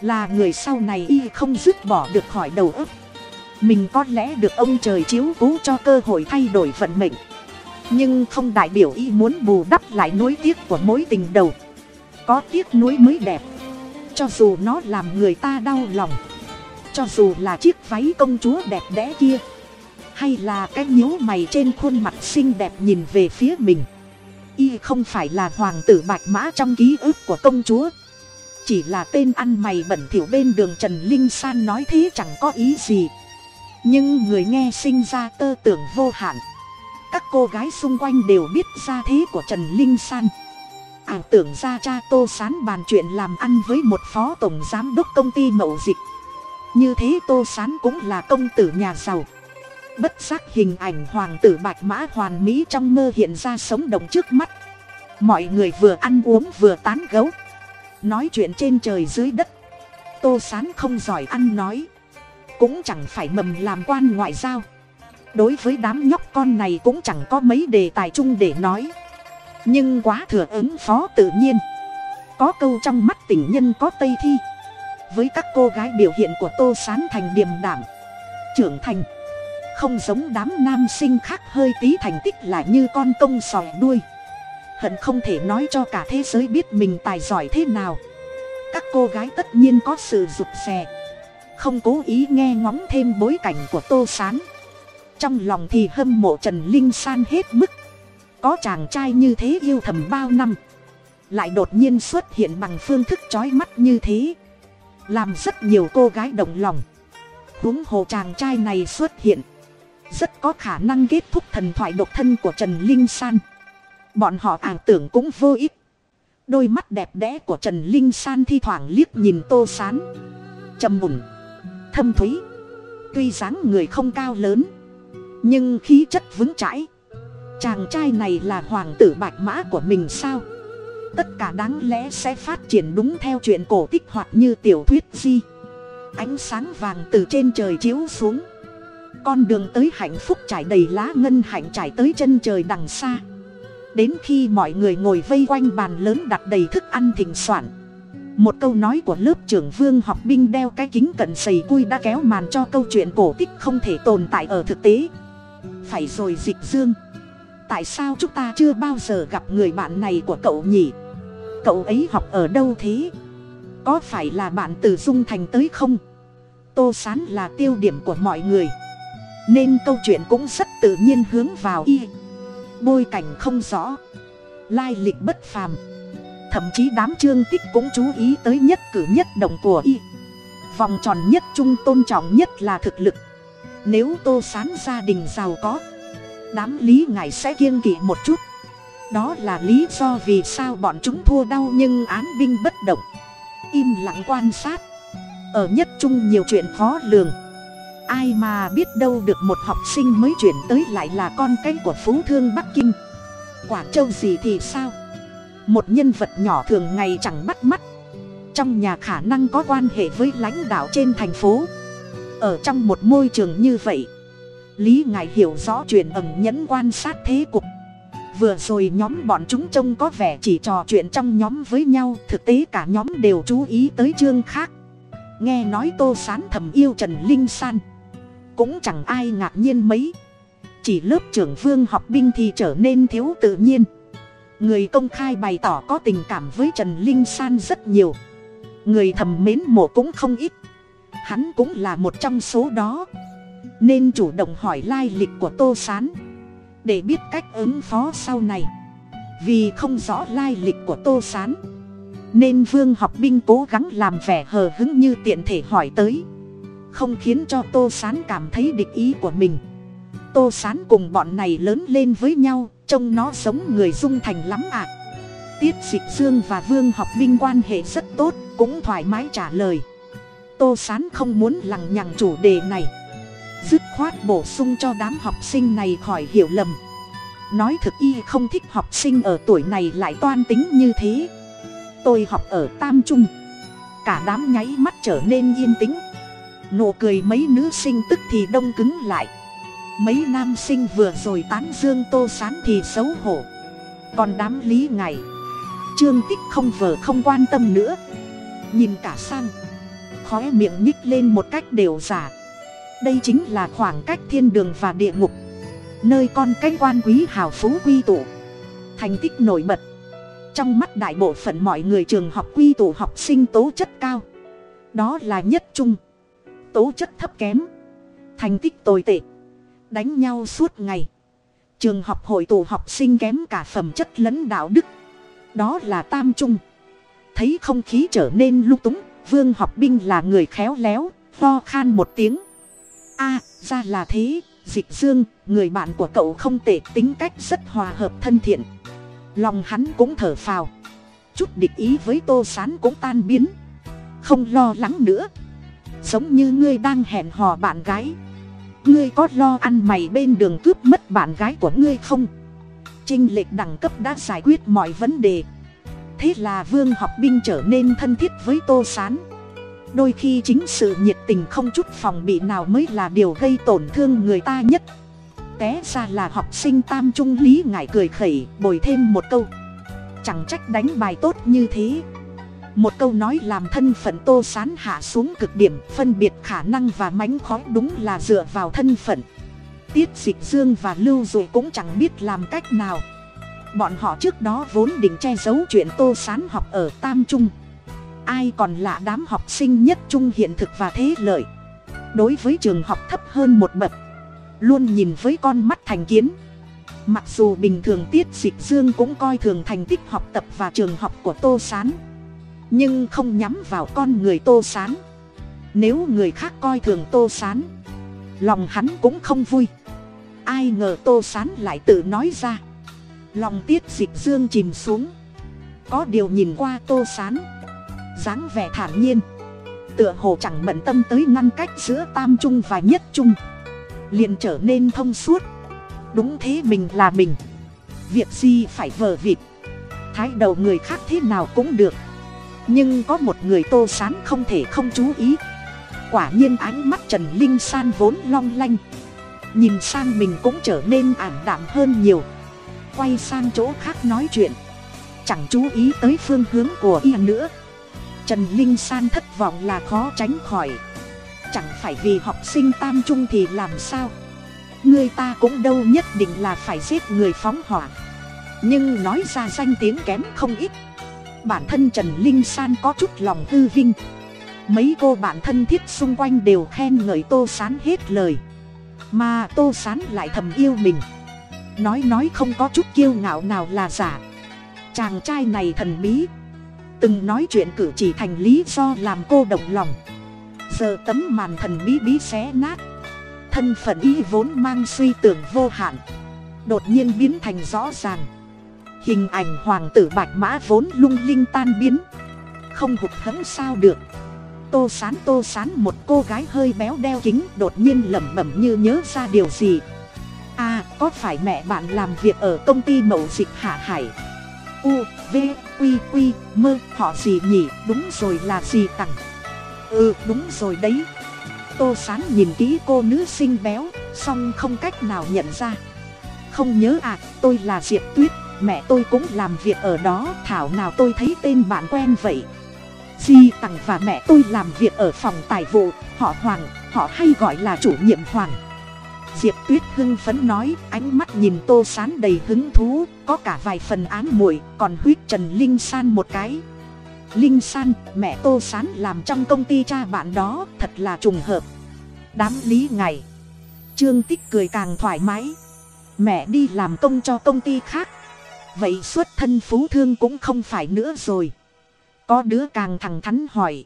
Là người sau này y không dứt bỏ được khỏi đầu óc. Mình có lẽ được ông trời chiếu cố cho cơ hội thay đổi vận mệnh. Nhưng không đại biểu y muốn bù đắp lại nối tiếc của mối tình đầu. Có tiếc nuối mới đẹp. Cho dù nó làm người ta đau lòng. Cho dù là chiếc váy công chúa đẹp đẽ kia hay là cái nhíu mày trên khuôn mặt xinh đẹp nhìn về phía mình? Y không phải là hoàng tử bạch mã trong ký ức của công chúa. Chỉ là tên ăn mày bẩn thỉu bên đường trần linh san nói thế chẳng có ý gì. Nhưng người nghe sinh ra tơ tưởng vô hạn. Các cô gái xung quanh đều biết ra thế của trần linh san. Ảo tưởng ra cha tô sán bàn chuyện làm ăn với một phó tổng giám đốc công ty mậu dịch. Như thế tô sán cũng là công tử nhà giàu bất giác hình ảnh hoàng tử bạch mã hoàn mỹ trong mơ hiện ra sống động trước mắt. Mọi người vừa ăn uống vừa tán gấu nói chuyện trên trời dưới đất. Tô sán không giỏi ăn nói. Cũng chẳng phải mầm làm quan ngoại giao. Đối với đám nhóc con này cũng chẳng có mấy đề tài chung để nói. Nhưng quá thừa ứng phó tự nhiên. Có câu trong mắt tình nhân có tây thi. Với các cô gái biểu hiện của tô sán thành điềm đảm trưởng thành không giống đám nam sinh khác hơi tí thành tích là như con công sòi đuôi. Hận không thể nói cho cả thế giới biết mình tài giỏi thế nào. Các cô gái tất nhiên có sự rụt rè. Không cố ý nghe ngóng thêm bối cảnh của tô sán. Trong lòng thì hâm mộ trần linh san hết mức. Có chàng trai như thế yêu thầm bao năm? Lại đột nhiên xuất hiện bằng phương thức trói mắt như thế. Làm rất nhiều cô gái động lòng. Huống hồ chàng trai này xuất hiện rất có khả năng kết thúc thần thoại độc thân của trần linh san. Bọn họ ảo tưởng cũng vô ích. Đôi mắt đẹp đẽ của trần linh san thi thoảng liếc nhìn tô sán. Trầm mùn, thâm thúy. Tuy dáng người không cao lớn, nhưng khí chất vững chãi. Chàng trai này là hoàng tử bạch mã của mình sao? Tất cả đáng lẽ sẽ phát triển đúng theo chuyện cổ tích hoặc như tiểu thuyết di. Ánh sáng vàng từ trên trời chiếu xuống con đường tới hạnh phúc trải đầy lá ngân hạnh trải tới chân trời đằng xa. Đến khi mọi người ngồi vây quanh bàn lớn đặt đầy thức ăn thịnh soạn. Một câu nói của lớp trưởng vương học binh đeo cái kính cận sầy cui đã kéo màn cho câu chuyện cổ tích không thể tồn tại ở thực tế. Phải rồi dịch dương. Tại sao chúng ta chưa bao giờ gặp người bạn này của cậu nhỉ? Cậu ấy học ở đâu thế? Có phải là bạn từ dung thành tới không? Tô sán là tiêu điểm của mọi người nên câu chuyện cũng rất tự nhiên hướng vào y. Bôi cảnh không rõ. Lai lịch bất phàm. Thậm chí đám trương tích cũng chú ý tới nhất cử nhất động của y. Vòng tròn nhất trung tôn trọng nhất là thực lực. Nếu tô sán gia đình giàu có, đám lý ngài sẽ kiêng kỵ một chút. Đó là lý do vì sao bọn chúng thua đau nhưng án binh bất động. Im lặng quan sát. Ở nhất trung nhiều chuyện khó lường ai mà biết đâu được một học sinh mới chuyển tới lại là con cái của phú thương bắc kinh. Quả châu gì thì sao? Một nhân vật nhỏ thường ngày chẳng bắt mắt. Trong nhà khả năng có quan hệ với lãnh đạo trên thành phố. Ở trong một môi trường như vậy, lý ngài hiểu rõ chuyện ẩm nhẫn quan sát thế cục. Vừa rồi nhóm bọn chúng trông có vẻ chỉ trò chuyện trong nhóm với nhau, thực tế cả nhóm đều chú ý tới chương khác nghe nói tô sán thầm yêu trần linh san cũng chẳng ai ngạc nhiên mấy. Chỉ lớp trưởng vương học binh thì trở nên thiếu tự nhiên. Người công khai bày tỏ có tình cảm với trần linh san rất nhiều. Người thầm mến mộ cũng không ít. Hắn cũng là một trong số đó. Nên chủ động hỏi lai lịch của tô s á n để biết cách ứng phó sau này. Vì không rõ lai lịch của tô s á n nên vương học binh cố gắng làm vẻ hờ hứng như tiện thể hỏi tới không khiến cho tô s á n cảm thấy địch ý của mình. Tô s á n cùng bọn này lớn lên với nhau, trông nó giống người dung thành lắm ạ. À. tiết dịch dương và vương học binh quan hệ rất tốt, cũng thoải mái trả lời. Tô s á n không muốn lằng nhằng chủ đề này. Dứt khoát bổ sung cho đám học sinh này khỏi hiểu lầm. Nói thực y không thích học sinh ở tuổi này lại toan tính như thế. Tôi học ở tam trung. Cả đám nháy mắt trở nên yên tĩnh nụ cười mấy nữ sinh tức thì đông cứng lại. Mấy nam sinh vừa rồi tán dương tô sán thì xấu hổ. Còn đám lý ngày trương tích không vờ không quan tâm nữa. Nhìn cả sang khói miệng nhích lên một cách đều giả. Đây chính là khoảng cách thiên đường và địa ngục, nơi con cái quan quý hào phú quy tụ, thành tích nổi bật. Trong mắt đại bộ phận mọi người trường học quy tụ học sinh tố chất cao, đó là nhất trung tố chất thấp kém. Thành tích tồi tệ. Đánh nhau suốt ngày. Trường học hội tụ học sinh kém cả phẩm chất lẫn đạo đức. Đó là tam trung. Thấy không khí trở nên lung túng, vương học binh là người khéo léo, ho khan một tiếng. A, ra là thế, dịch dương, người bạn của cậu không tệ, tính cách rất hòa hợp thân thiện. Lòng hắn cũng thở phào. Chút địch ý với tô sán cũng tan biến. Không lo lắng nữa giống như ngươi đang hẹn hò bạn gái. Ngươi có lo ăn mày bên đường cướp mất bạn gái của ngươi không? Trinh lệch đẳng cấp đã giải quyết mọi vấn đề. Thế là vương học binh trở nên thân thiết với tô s á n đôi khi chính sự nhiệt tình không chút phòng bị nào mới là điều gây tổn thương người ta nhất. Té ra là học sinh tam trung lý ngại cười khẩy, bồi thêm một câu. Chẳng trách đánh bài tốt như thế một câu nói làm thân phận tô sán hạ xuống cực điểm, phân biệt khả năng và mánh khói đúng là dựa vào thân phận. Tiết dịch dương và lưu dụ cũng chẳng biết làm cách nào. Bọn họ trước đó vốn định che giấu chuyện tô sán học ở tam trung. Ai còn là đám học sinh nhất trung hiện thực và thế lợi? Đối với trường học thấp hơn một bậc, luôn nhìn với con mắt thành kiến. Mặc dù bình thường tiết dịch dương cũng coi thường thành tích học tập và trường học của tô sán nhưng không nhắm vào con người tô sán. Nếu người khác coi thường tô sán, lòng hắn cũng không vui. Ai ngờ tô sán lại tự nói ra. Lòng tiết dịch dương chìm xuống. Có điều nhìn qua tô sán, dáng vẻ thản nhiên. Tựa hồ chẳng bận tâm tới ngăn cách giữa tam trung và nhất trung. Liền trở nên thông suốt. Đúng thế mình là mình. Việc gì phải vờ vịt? Thái đầu người khác thế nào cũng được nhưng có một người tô sán không thể không chú ý. Quả nhiên ánh mắt trần linh san vốn long lanh. Nhìn sang mình cũng trở nên ảm đạm hơn nhiều. Quay sang chỗ khác nói chuyện. Chẳng chú ý tới phương hướng của y nữa. Trần linh san thất vọng là khó tránh khỏi. Chẳng phải vì học sinh tam trung thì làm sao? Người ta cũng đâu nhất định là phải giết người phóng hỏa. Nhưng nói ra danh tiếng kém không ít bản thân trần linh san có chút lòng hư vinh. Mấy cô bạn thân thiết xung quanh đều khen ngợi tô sán hết lời. Mà tô sán lại thầm yêu mình. Nói nói không có chút kiêu ngạo nào là giả. Chàng trai này thần bí. Từng nói chuyện cử chỉ thành lý do làm cô động lòng. Giờ tấm màn thần bí bí xé nát. Thân phận y vốn mang suy tưởng vô hạn. Đột nhiên biến thành rõ ràng hình ảnh hoàng tử bạch mã vốn lung linh tan biến. Không hụt hẫng sao được. Tô sán tô sán, một cô gái hơi béo đeo kính đột nhiên lẩm bẩm như nhớ ra điều gì. À có phải mẹ bạn làm việc ở công ty mậu dịch hạ hải? U, v, q q mơ họ gì nhỉ? Đúng rồi là gì tặng? Ừ đúng rồi đấy. Tô sán nhìn kỹ cô nữ sinh béo, song không cách nào nhận ra. Không nhớ à tôi là diệp tuyết mẹ tôi cũng làm việc ở đó, thảo nào tôi thấy tên bạn quen vậy? Di tằng và mẹ tôi làm việc ở phòng tài vụ, họ hoàng, họ hay gọi là chủ nhiệm hoàng. Diệp tuyết hưng phấn nói, ánh mắt nhìn tô sán đầy hứng thú, có cả vài phần ám muội, còn huyết trần linh san một cái. Linh san, mẹ tô sán làm trong công ty cha bạn đó, thật là trùng hợp. Đám lý ngày trương tích cười càng thoải mái. Mẹ đi làm công cho công ty khác vậy xuất thân phú thương cũng không phải nữa rồi. Có đứa càng thẳng thắn hỏi.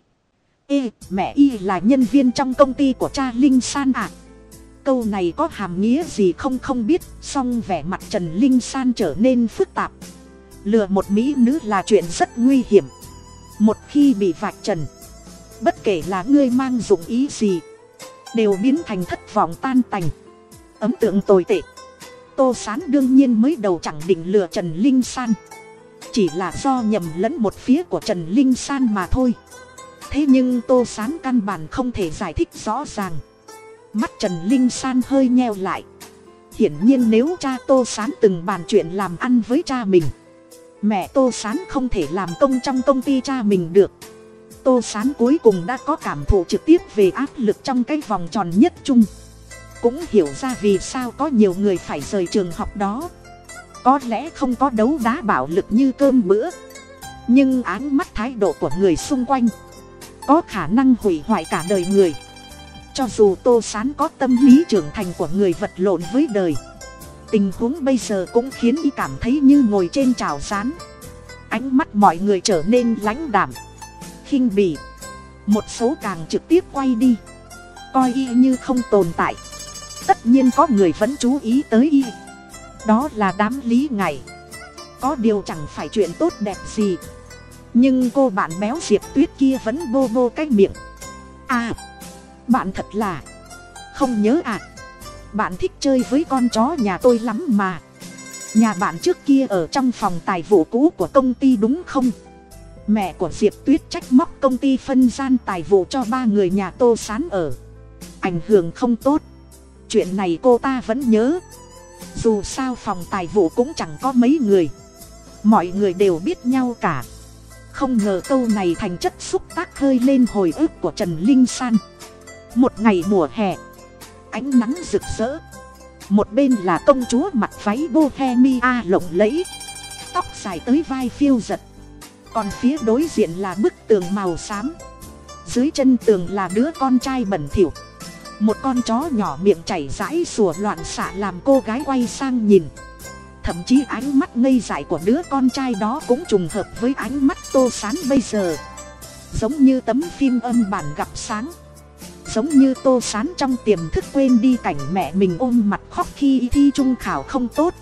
Ê, mẹ y là nhân viên trong công ty của cha linh san à? Câu này có hàm nghĩa gì không không biết, song vẻ mặt trần linh san trở nên phức tạp. Lừa một mỹ nữ là chuyện rất nguy hiểm. Một khi bị vạch trần, bất kể là ngươi mang dụng ý gì, đều biến thành thất vọng tan tành. Ấn tượng tồi tệ tô sán đương nhiên mới đầu chẳng định lừa trần linh san. Chỉ là do nhầm lẫn một phía của trần linh san mà thôi. Thế nhưng tô sán căn bản không thể giải thích rõ ràng. Mắt trần linh san hơi nheo lại. Hiển nhiên nếu cha tô sán từng bàn chuyện làm ăn với cha mình, mẹ tô sán không thể làm công trong công ty cha mình được. Tô sán cuối cùng đã có cảm thụ trực tiếp về áp lực trong cái vòng tròn nhất chung cũng hiểu ra vì sao có nhiều người phải rời trường học đó. Có lẽ không có đấu đá bạo lực như cơm bữa, nhưng áng mắt thái độ của người xung quanh có khả năng hủy hoại cả đời người. Cho dù tô sán có tâm lý trưởng thành của người vật lộn với đời, tình huống bây giờ cũng khiến y cảm thấy như ngồi trên trào rán. Ánh mắt mọi người trở nên lãnh đảm khinh bỉ. Một số càng trực tiếp quay đi, coi y như không tồn tại tất nhiên có người vẫn chú ý tới y. Đó là đám lý ngày có điều chẳng phải chuyện tốt đẹp gì. Nhưng cô bạn béo diệp tuyết kia vẫn bô bô cái miệng. À bạn thật là không nhớ à. Bạn thích chơi với con chó nhà tôi lắm mà. Nhà bạn trước kia ở trong phòng tài vụ cũ của công ty đúng không? Mẹ của diệp tuyết trách móc công ty phân gian tài vụ cho ba người nhà tô sán ở. Ảnh hưởng không tốt chuyện này cô ta vẫn nhớ. Dù sao phòng tài vụ cũng chẳng có mấy người. Mọi người đều biết nhau cả. Không ngờ câu này thành chất xúc tác hơi lên hồi ức của trần linh san. Một ngày mùa hè, ánh nắng rực rỡ. Một bên là công chúa mặc váy bohemia lộng lẫy, tóc dài tới vai phiêu giật. Còn phía đối diện là bức tường màu xám. Dưới chân tường là đứa con trai bẩn thỉu một con chó nhỏ miệng chảy rãi sủa loạn xạ làm cô gái quay sang nhìn. Thậm chí ánh mắt ngây dại của đứa con trai đó cũng trùng hợp với ánh mắt tô sán bây giờ. Giống như tấm phim âm bản gặp sáng. Giống như tô sán trong tiềm thức quên đi cảnh mẹ mình ôm mặt khóc khi thi trung khảo không tốt.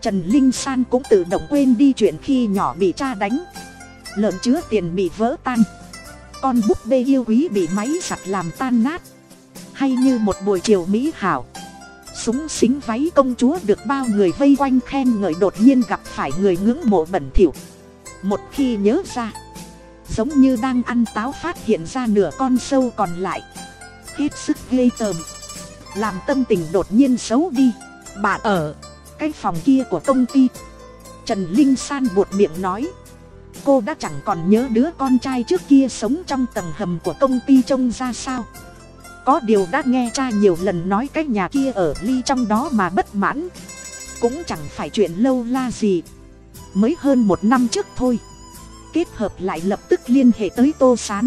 Trần linh san cũng tự động quên đi chuyện khi nhỏ bị cha đánh. Lợn chứa tiền bị vỡ tan. Con búp bê yêu quý bị máy giặt làm tan nát hay như một buổi chiều mỹ hảo. Súng xính váy công chúa được bao người vây quanh khen ngợi đột nhiên gặp phải người ngưỡng mộ bẩn thỉu. Một khi nhớ ra, giống như đang ăn táo phát hiện ra nửa con sâu còn lại. Hết sức ghê tởm, làm tâm tình đột nhiên xấu đi. Bà ở cái phòng kia của công ty. Trần linh san buột miệng nói, cô đã chẳng còn nhớ đứa con trai trước kia sống trong tầng hầm của công ty trông ra sao? Có điều đã nghe cha nhiều lần nói cái nhà kia ở ly trong đó mà bất mãn. Cũng chẳng phải chuyện lâu la gì. Mới hơn một năm trước thôi. Kết hợp lại lập tức liên hệ tới tô s á n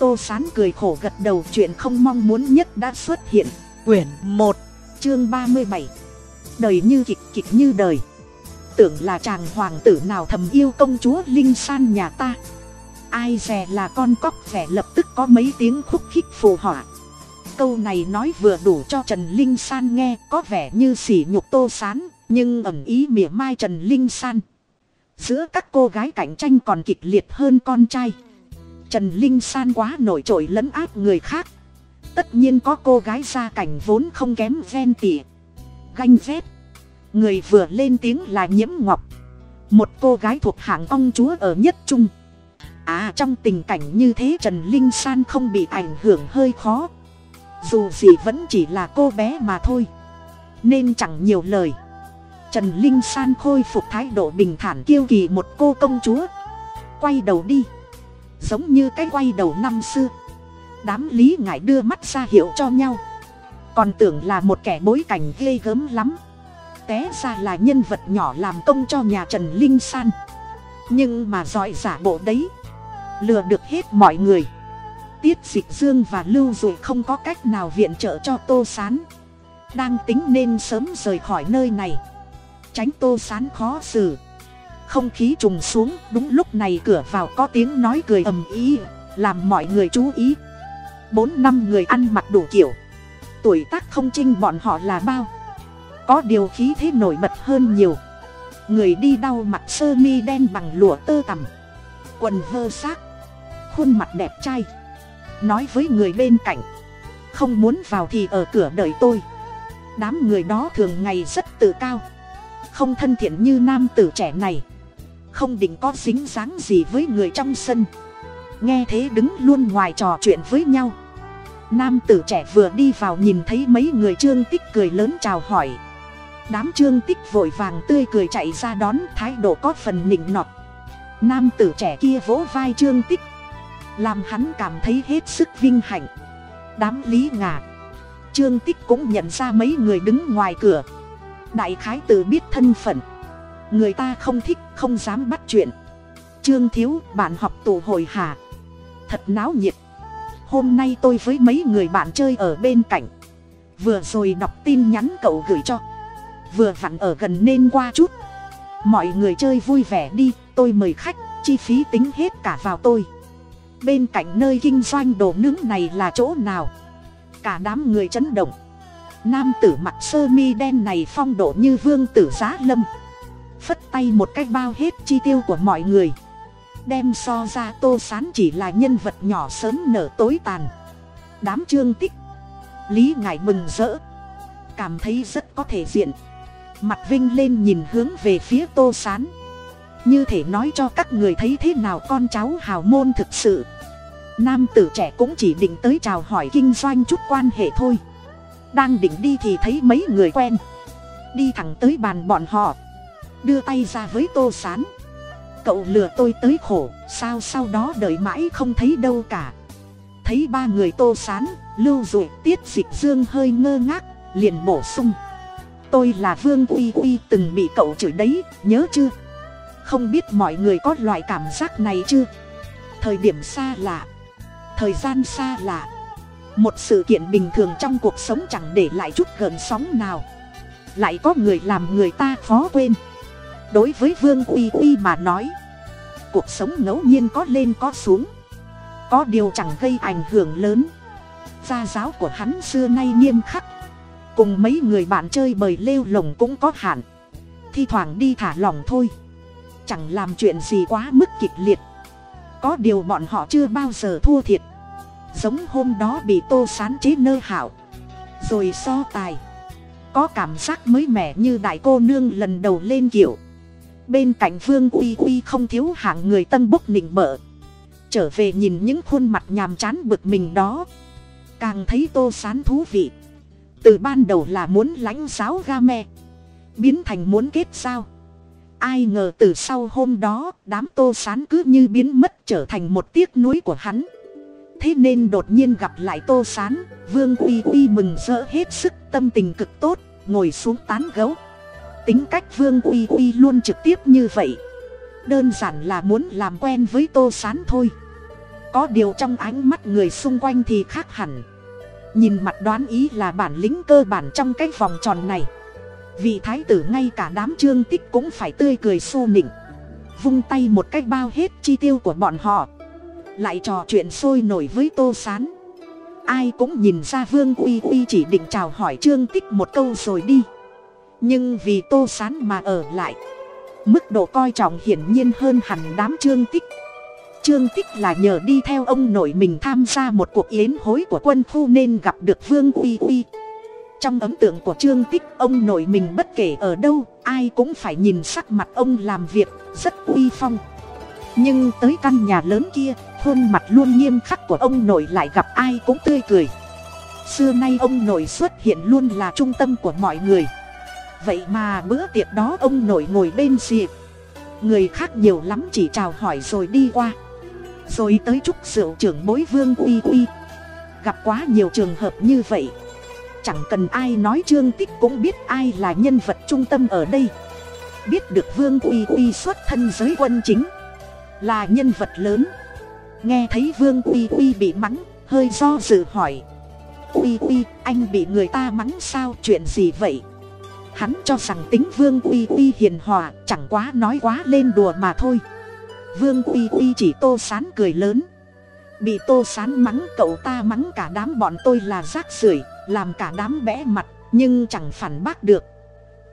tô s á n cười khổ gật đầu chuyện không mong muốn nhất đã xuất hiện. Quyển một chương ba mươi bảy. Đời như kịch kịch như đời. Tưởng là chàng hoàng tử nào thầm yêu công chúa linh san nhà ta. Ai dè là con cóc vẻ lập tức có mấy tiếng khúc khích phù họa câu này nói vừa đủ cho trần linh san nghe, có vẻ như sỉ nhục tô sán, nhưng ẩm ý mỉa mai trần linh san. Giữa các cô gái cạnh tranh còn kịch liệt hơn con trai. Trần linh san quá nổi trội lấn áp người khác. Tất nhiên có cô gái gia cảnh vốn không kém ven tỉ ganh rét người vừa lên tiếng là nhiễm ngọc. Một cô gái thuộc hạng ông chúa ở nhất trung. À trong tình cảnh như thế trần linh san không bị ảnh hưởng hơi khó dù gì vẫn chỉ là cô bé mà thôi. Nên chẳng nhiều lời. Trần linh san khôi phục thái độ bình thản kiêu kỳ một cô công chúa. Quay đầu đi. Giống như cái quay đầu năm xưa. Đám lý ngại đưa mắt ra hiệu cho nhau. Còn tưởng là một kẻ bối cảnh ghê gớm lắm. Té ra là nhân vật nhỏ làm công cho nhà trần linh san. Nhưng mà giỏi giả bộ đấy. Lừa được hết mọi người tiết dịch dương và lưu dụ không có cách nào viện trợ cho tô s á n đang tính nên sớm rời khỏi nơi này. Tránh tô s á n khó xử. Không khí trùng xuống, đúng lúc này cửa vào có tiếng nói cười ầm ý làm mọi người chú ý. Bốn năm người ăn mặc đủ kiểu. Tuổi tác không trinh bọn họ là bao. Có điều khí thế nổi bật hơn nhiều. Người đi đau mặt sơ mi đen bằng lụa tơ tằm. Quần vơ xác. Khuôn mặt đẹp trai nói với người bên cạnh. Không muốn vào thì ở cửa đợi tôi. Đám người đó thường ngày rất tự cao. Không thân thiện như nam tử trẻ này. Không định có dính dáng gì với người trong sân. Nghe thế đứng luôn ngoài trò chuyện với nhau. Nam tử trẻ vừa đi vào nhìn thấy mấy người trương tích cười lớn chào hỏi. Đám trương tích vội vàng tươi cười chạy ra đón thái độ có phần nịnh nọt. Nam tử trẻ kia vỗ vai trương tích làm hắn cảm thấy hết sức vinh hạnh. Đám lý ngà, trương tích cũng nhận ra mấy người đứng ngoài cửa. Đại khái tự biết thân phận. Người ta không thích, không dám bắt chuyện. Trương thiếu, bạn học tù hồi hà. Thật náo nhiệt. Hôm nay tôi với mấy người bạn chơi ở bên cạnh. Vừa rồi đọc tin nhắn cậu gửi cho. Vừa vặn ở gần nên qua chút. Mọi người chơi vui vẻ đi, tôi mời khách, chi phí tính hết cả vào tôi bên cạnh nơi kinh doanh đồ nướng này là chỗ nào? Cả đám người chấn động. Nam tử mặc sơ mi đen này phong độ như vương tử giá lâm. Phất tay một cách bao hết chi tiêu của mọi người. Đem so ra tô sán chỉ là nhân vật nhỏ sớm nở tối tàn. Đám trương tích. Lý ngại mừng rỡ. Cảm thấy rất có thể diện. Mặt vinh lên nhìn hướng về phía tô sán như thể nói cho các người thấy thế nào con cháu hào môn thực sự. Nam tử trẻ cũng chỉ định tới chào hỏi kinh doanh chút quan hệ thôi. Đang định đi thì thấy mấy người quen. Đi thẳng tới bàn bọn họ. Đưa tay ra với tô s á n cậu lừa tôi tới khổ, sao sau đó đợi mãi không thấy đâu cả. Thấy ba người tô s á n lưu dụ, tiết dịch dương hơi ngơ ngác, liền bổ sung. Tôi là vương uy uy, từng bị cậu chửi đấy, nhớ chưa? Không biết mọi người có loại cảm giác này chưa? Thời điểm xa lạ, thời gian xa lạ. Một sự kiện bình thường trong cuộc sống chẳng để lại chút gợn sóng nào. Lại có người làm người ta khó quên. Đối với vương uy uy mà nói, cuộc sống ngẫu nhiên có lên có xuống. Có điều chẳng gây ảnh hưởng lớn. Gia giáo của hắn xưa nay nghiêm khắc. Cùng mấy người bạn chơi bời lêu lồng cũng có hạn. Thi thoảng đi thả lòng thôi chẳng làm chuyện gì quá mức kịch liệt. Có điều bọn họ chưa bao giờ thua thiệt. Giống hôm đó bị tô sán chế nơ hảo. Rồi so tài. Có cảm giác mới mẻ như đại cô nương lần đầu lên kiểu bên cạnh vương uy uy không thiếu hạng người tân bốc nịnh bợ. Trở về nhìn những khuôn mặt nhàm chán bực mình đó. Càng thấy tô sán thú vị. Từ ban đầu là muốn lãnh giáo ga me. Biến thành muốn kết sao ai ngờ từ sau hôm đó, đám tô sán cứ như biến mất trở thành một tiếc nuối của hắn. Thế nên đột nhiên gặp lại tô sán, vương uy uy mừng rỡ hết sức, tâm tình cực tốt, ngồi xuống tán gấu tính cách vương uy uy luôn trực tiếp như vậy. Đơn giản là muốn làm quen với tô sán thôi. Có điều trong ánh mắt người xung quanh thì khác hẳn. Nhìn mặt đoán ý là bản lĩnh cơ bản trong cái vòng tròn này vị thái tử ngay cả đám trương tích cũng phải tươi cười xô nịnh. Vung tay một cách bao hết chi tiêu của bọn họ. Lại trò chuyện sôi nổi với tô s á n ai cũng nhìn ra vương uy uy chỉ định chào hỏi trương tích một câu rồi đi. Nhưng vì tô s á n mà ở lại, mức độ coi trọng hiển nhiên hơn hẳn đám trương tích. Trương tích là nhờ đi theo ông nội mình tham gia một cuộc yến hối của quân khu nên gặp được vương uy uy trong ấn tượng của trương tích, ông nội mình bất kể ở đâu, ai cũng phải nhìn sắc mặt ông làm việc, rất uy phong. Nhưng tới căn nhà lớn kia, khuôn mặt luôn nghiêm khắc của ông nội lại gặp ai cũng tươi cười. Xưa nay ông nội xuất hiện luôn là trung tâm của mọi người. Vậy mà bữa tiệc đó ông nội ngồi bên rìa. Người khác nhiều lắm chỉ chào hỏi rồi đi qua. Rồi tới chúc rượu trưởng bối vương uy uy. Gặp quá nhiều trường hợp như vậy chẳng cần ai nói trương tích cũng biết ai là nhân vật trung tâm ở đây. Biết được vương uy uy xuất thân giới quân chính, là nhân vật lớn. Nghe thấy vương uy uy bị mắng, hơi do dự hỏi. Uy uy, anh bị người ta mắng sao? Chuyện gì vậy? Hắn cho rằng tính vương uy uy hiền hòa, chẳng quá nói quá lên đùa mà thôi. Vương uy uy chỉ tô sán cười lớn. Bị tô sán mắng, cậu ta mắng cả đám bọn tôi là rác rưởi làm cả đám bẽ mặt, nhưng chẳng phản bác được.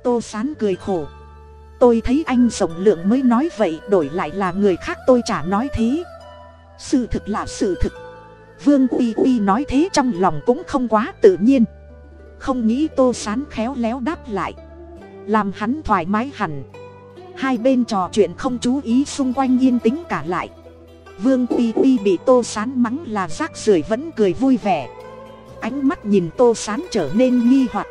Tô sán cười khổ. Tôi thấy anh rộng lượng mới nói vậy, đổi lại là người khác tôi chả nói thế. Sự thực là sự thực. Vương uy uy nói thế trong lòng cũng không quá tự nhiên. Không nghĩ tô sán khéo léo đáp lại. Làm hắn thoải mái hẳn. Hai bên trò chuyện không chú ý xung quanh yên tĩnh cả lại. Vương uy uy bị tô sán mắng là rác rưởi vẫn cười vui vẻ ánh mắt nhìn tô sán trở nên nghi hoặc.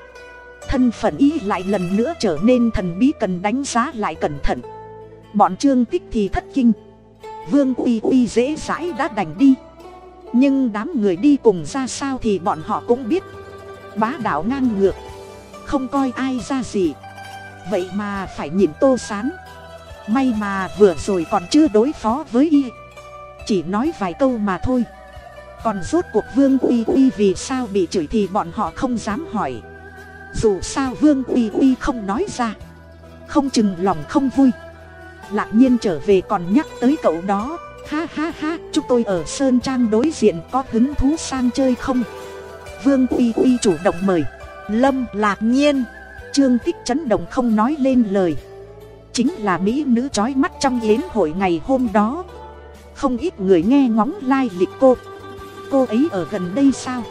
Thân phận y lại lần nữa trở nên thần bí cần đánh giá lại cẩn thận. Bọn trương tích thì thất kinh. Vương uy uy dễ dãi đã đành đi. Nhưng đám người đi cùng ra sao thì bọn họ cũng biết. Bá đạo ngang ngược. Không coi ai ra gì. Vậy mà phải nhìn tô sán. May mà vừa rồi còn chưa đối phó với y. Chỉ nói vài câu mà thôi còn rốt cuộc vương uy uy vì sao bị chửi thì bọn họ không dám hỏi. Dù sao vương uy uy không nói ra. Không chừng lòng không vui. Lạc nhiên trở về còn nhắc tới cậu đó. Ha ha ha, chúng tôi ở sơn trang đối diện có hứng thú sang chơi không? Vương uy uy chủ động mời. Lâm lạc nhiên. Trương tích chấn động không nói lên lời. Chính là mỹ nữ trói mắt trong yến hội ngày hôm đó. Không ít người nghe ngóng lai lịch cô cô ấy ở gần đây sao?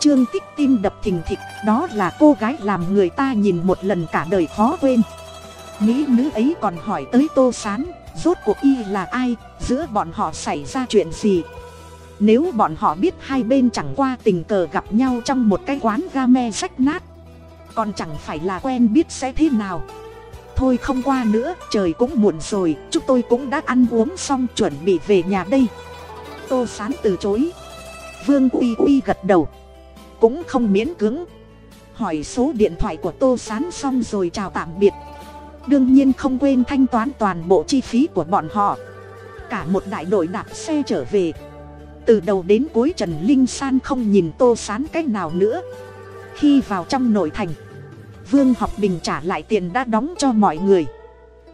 Trương tích tim đập thình thịch, đó là cô gái làm người ta nhìn một lần cả đời khó quên. Mỹ nữ ấy còn hỏi tới tô s á n rốt cuộc y là ai, giữa bọn họ xảy ra chuyện gì? Nếu bọn họ biết hai bên chẳng qua tình cờ gặp nhau trong một cái quán ga me rách nát, còn chẳng phải là quen biết sẽ thế nào? Thôi không qua nữa, trời cũng muộn rồi, chúng tôi cũng đã ăn uống xong chuẩn bị về nhà đây. Tô sán từ chối vương uy uy gật đầu. Cũng không miễn cưỡng. Hỏi số điện thoại của tô sán xong rồi chào tạm biệt. Đương nhiên không quên thanh toán toàn bộ chi phí của bọn họ. Cả một đại đội đạp xe trở về. Từ đầu đến cuối trần linh san không nhìn tô sán cách nào nữa. Khi vào trong nội thành, vương học bình trả lại tiền đã đóng cho mọi người.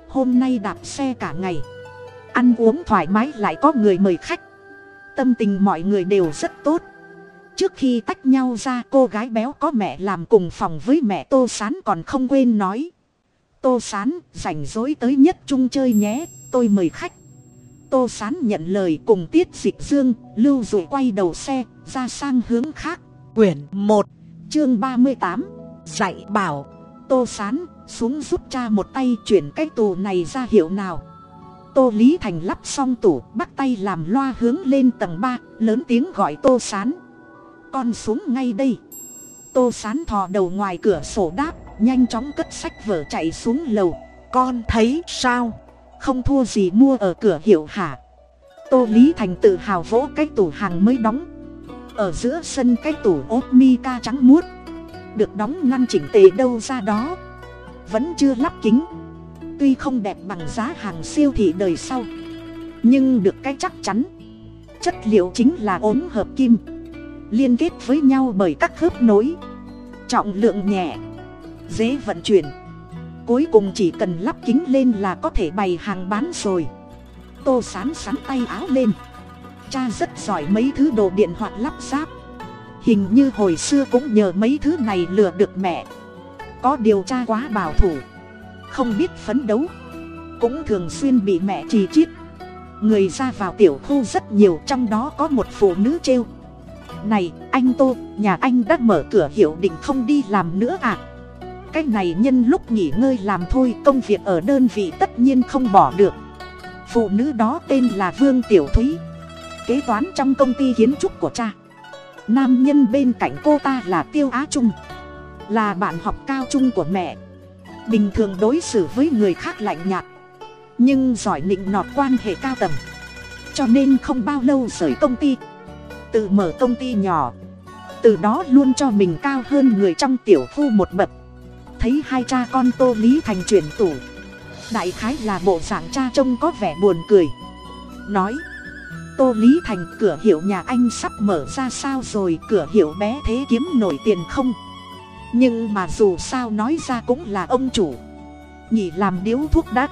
Hôm nay đạp xe cả ngày. Ăn uống thoải mái lại có người mời khách tâm tình mọi người đều rất tốt. Trước khi tách nhau ra cô gái béo có mẹ làm cùng phòng với mẹ tô sán còn không quên nói. Tô sán rảnh rỗi tới nhất trung chơi nhé tôi mời khách. Tô sán nhận lời cùng tiết dịch dương lưu dụ quay đầu xe ra sang hướng khác. Quyển một chương ba mươi tám dạy bảo. Tô sán xuống giúp cha một tay chuyển cái tù này ra hiệu nào tô lý thành lắp xong tủ, bắt tay làm loa hướng lên tầng ba, lớn tiếng gọi tô sán. Con xuống ngay đây. Tô sán thò đầu ngoài cửa sổ đáp, nhanh chóng cất sách vở chạy xuống lầu. Con thấy sao? Không thua gì mua ở cửa hiệu hả? Tô lý thành tự hào vỗ cái tủ hàng mới đóng. Ở giữa sân cái tủ ốp mi ca trắng muốt. Được đóng ngăn chỉnh tề đâu ra đó. Vẫn chưa lắp kính tuy không đẹp bằng giá hàng siêu thị đời sau, nhưng được cái chắc chắn, chất liệu chính là ốm hợp kim, liên kết với nhau bởi các khớp nối, trọng lượng nhẹ, dễ vận chuyển. Cuối cùng chỉ cần lắp kính lên là có thể bày hàng bán rồi. Tô sán sắn tay áo lên. Cha rất giỏi mấy thứ đồ điện hoặc lắp ráp. Hình như hồi xưa cũng nhờ mấy thứ này lừa được mẹ. Có điều cha quá bảo thủ không biết phấn đấu. Cũng thường xuyên bị mẹ trì chiết. Người ra vào tiểu khu rất nhiều, trong đó có một phụ nữ trêu. Này, anh tô, nhà anh đã mở cửa hiệu định không đi làm nữa à? Cái này nhân lúc nghỉ ngơi làm thôi, công việc ở đơn vị tất nhiên không bỏ được. Phụ nữ đó tên là vương tiểu thúy. Kế toán trong công ty kiến trúc của cha. Nam nhân bên cạnh cô ta là tiêu á trung. Là bạn học cao trung của mẹ bình thường đối xử với người khác lạnh nhạt. Nhưng giỏi nịnh nọt quan hệ cao tầng. Cho nên không bao lâu rời công ty. Tự mở công ty nhỏ. Từ đó luôn cho mình cao hơn người trong tiểu khu một bậc. Thấy hai cha con tô lý thành chuyển tủ. Đại khái là bộ dạng cha trông có vẻ buồn cười. Nói, tô lý thành, cửa hiệu nhà anh sắp mở ra sao rồi? Cửa hiệu bé thế kiếm nổi tiền không? Nhưng mà dù sao nói ra cũng là ông chủ. Nhỉ làm điếu thuốc đắt.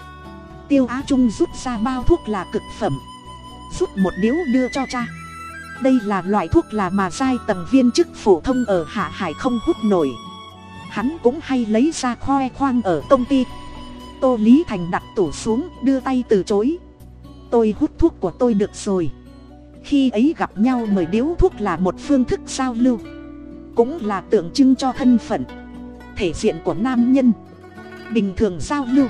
Tiêu á trung rút ra bao thuốc là cực phẩm. Rút một điếu đưa cho cha. Đây là loại thuốc là mà giai tầng viên chức phổ thông ở hạ hải không hút nổi. Hắn cũng hay lấy ra khoe khoang ở công ty. Tô lý thành đặt tủ xuống, đưa tay từ chối. Tôi hút thuốc của tôi được rồi. Khi ấy gặp nhau mời điếu thuốc là một phương thức giao lưu cũng là tượng trưng cho thân phận, thể diện của nam nhân. Bình thường giao lưu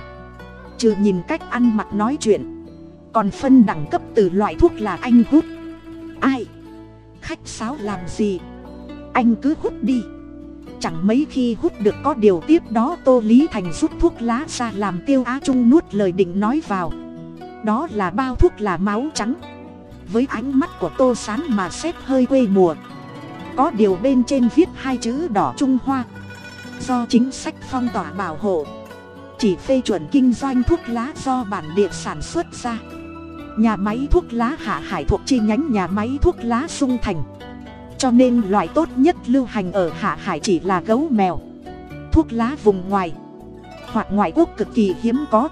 trừ nhìn cách ăn mặc nói chuyện, còn phân đẳng cấp từ loại thuốc là anh hút. Ai? Khách sáo làm gì? Anh cứ hút đi. Chẳng mấy khi hút được có điều tiếp đó tô lý thành rút thuốc lá ra làm tiêu á trung nuốt lời định nói vào. Đó là bao thuốc là máu trắng. Với ánh mắt của tô sán mà xếp hơi quê mùa có điều bên trên viết hai chữ đỏ trung hoa. Do chính sách phong tỏa bảo hộ, chỉ phê chuẩn kinh doanh thuốc lá do bản địa sản xuất ra. Nhà máy thuốc lá hạ hải thuộc chi nhánh nhà máy thuốc lá sung thành. Cho nên loại tốt nhất lưu hành ở hạ hải chỉ là gấu mèo, thuốc lá vùng ngoài, hoặc ngoại quốc cực kỳ hiếm có,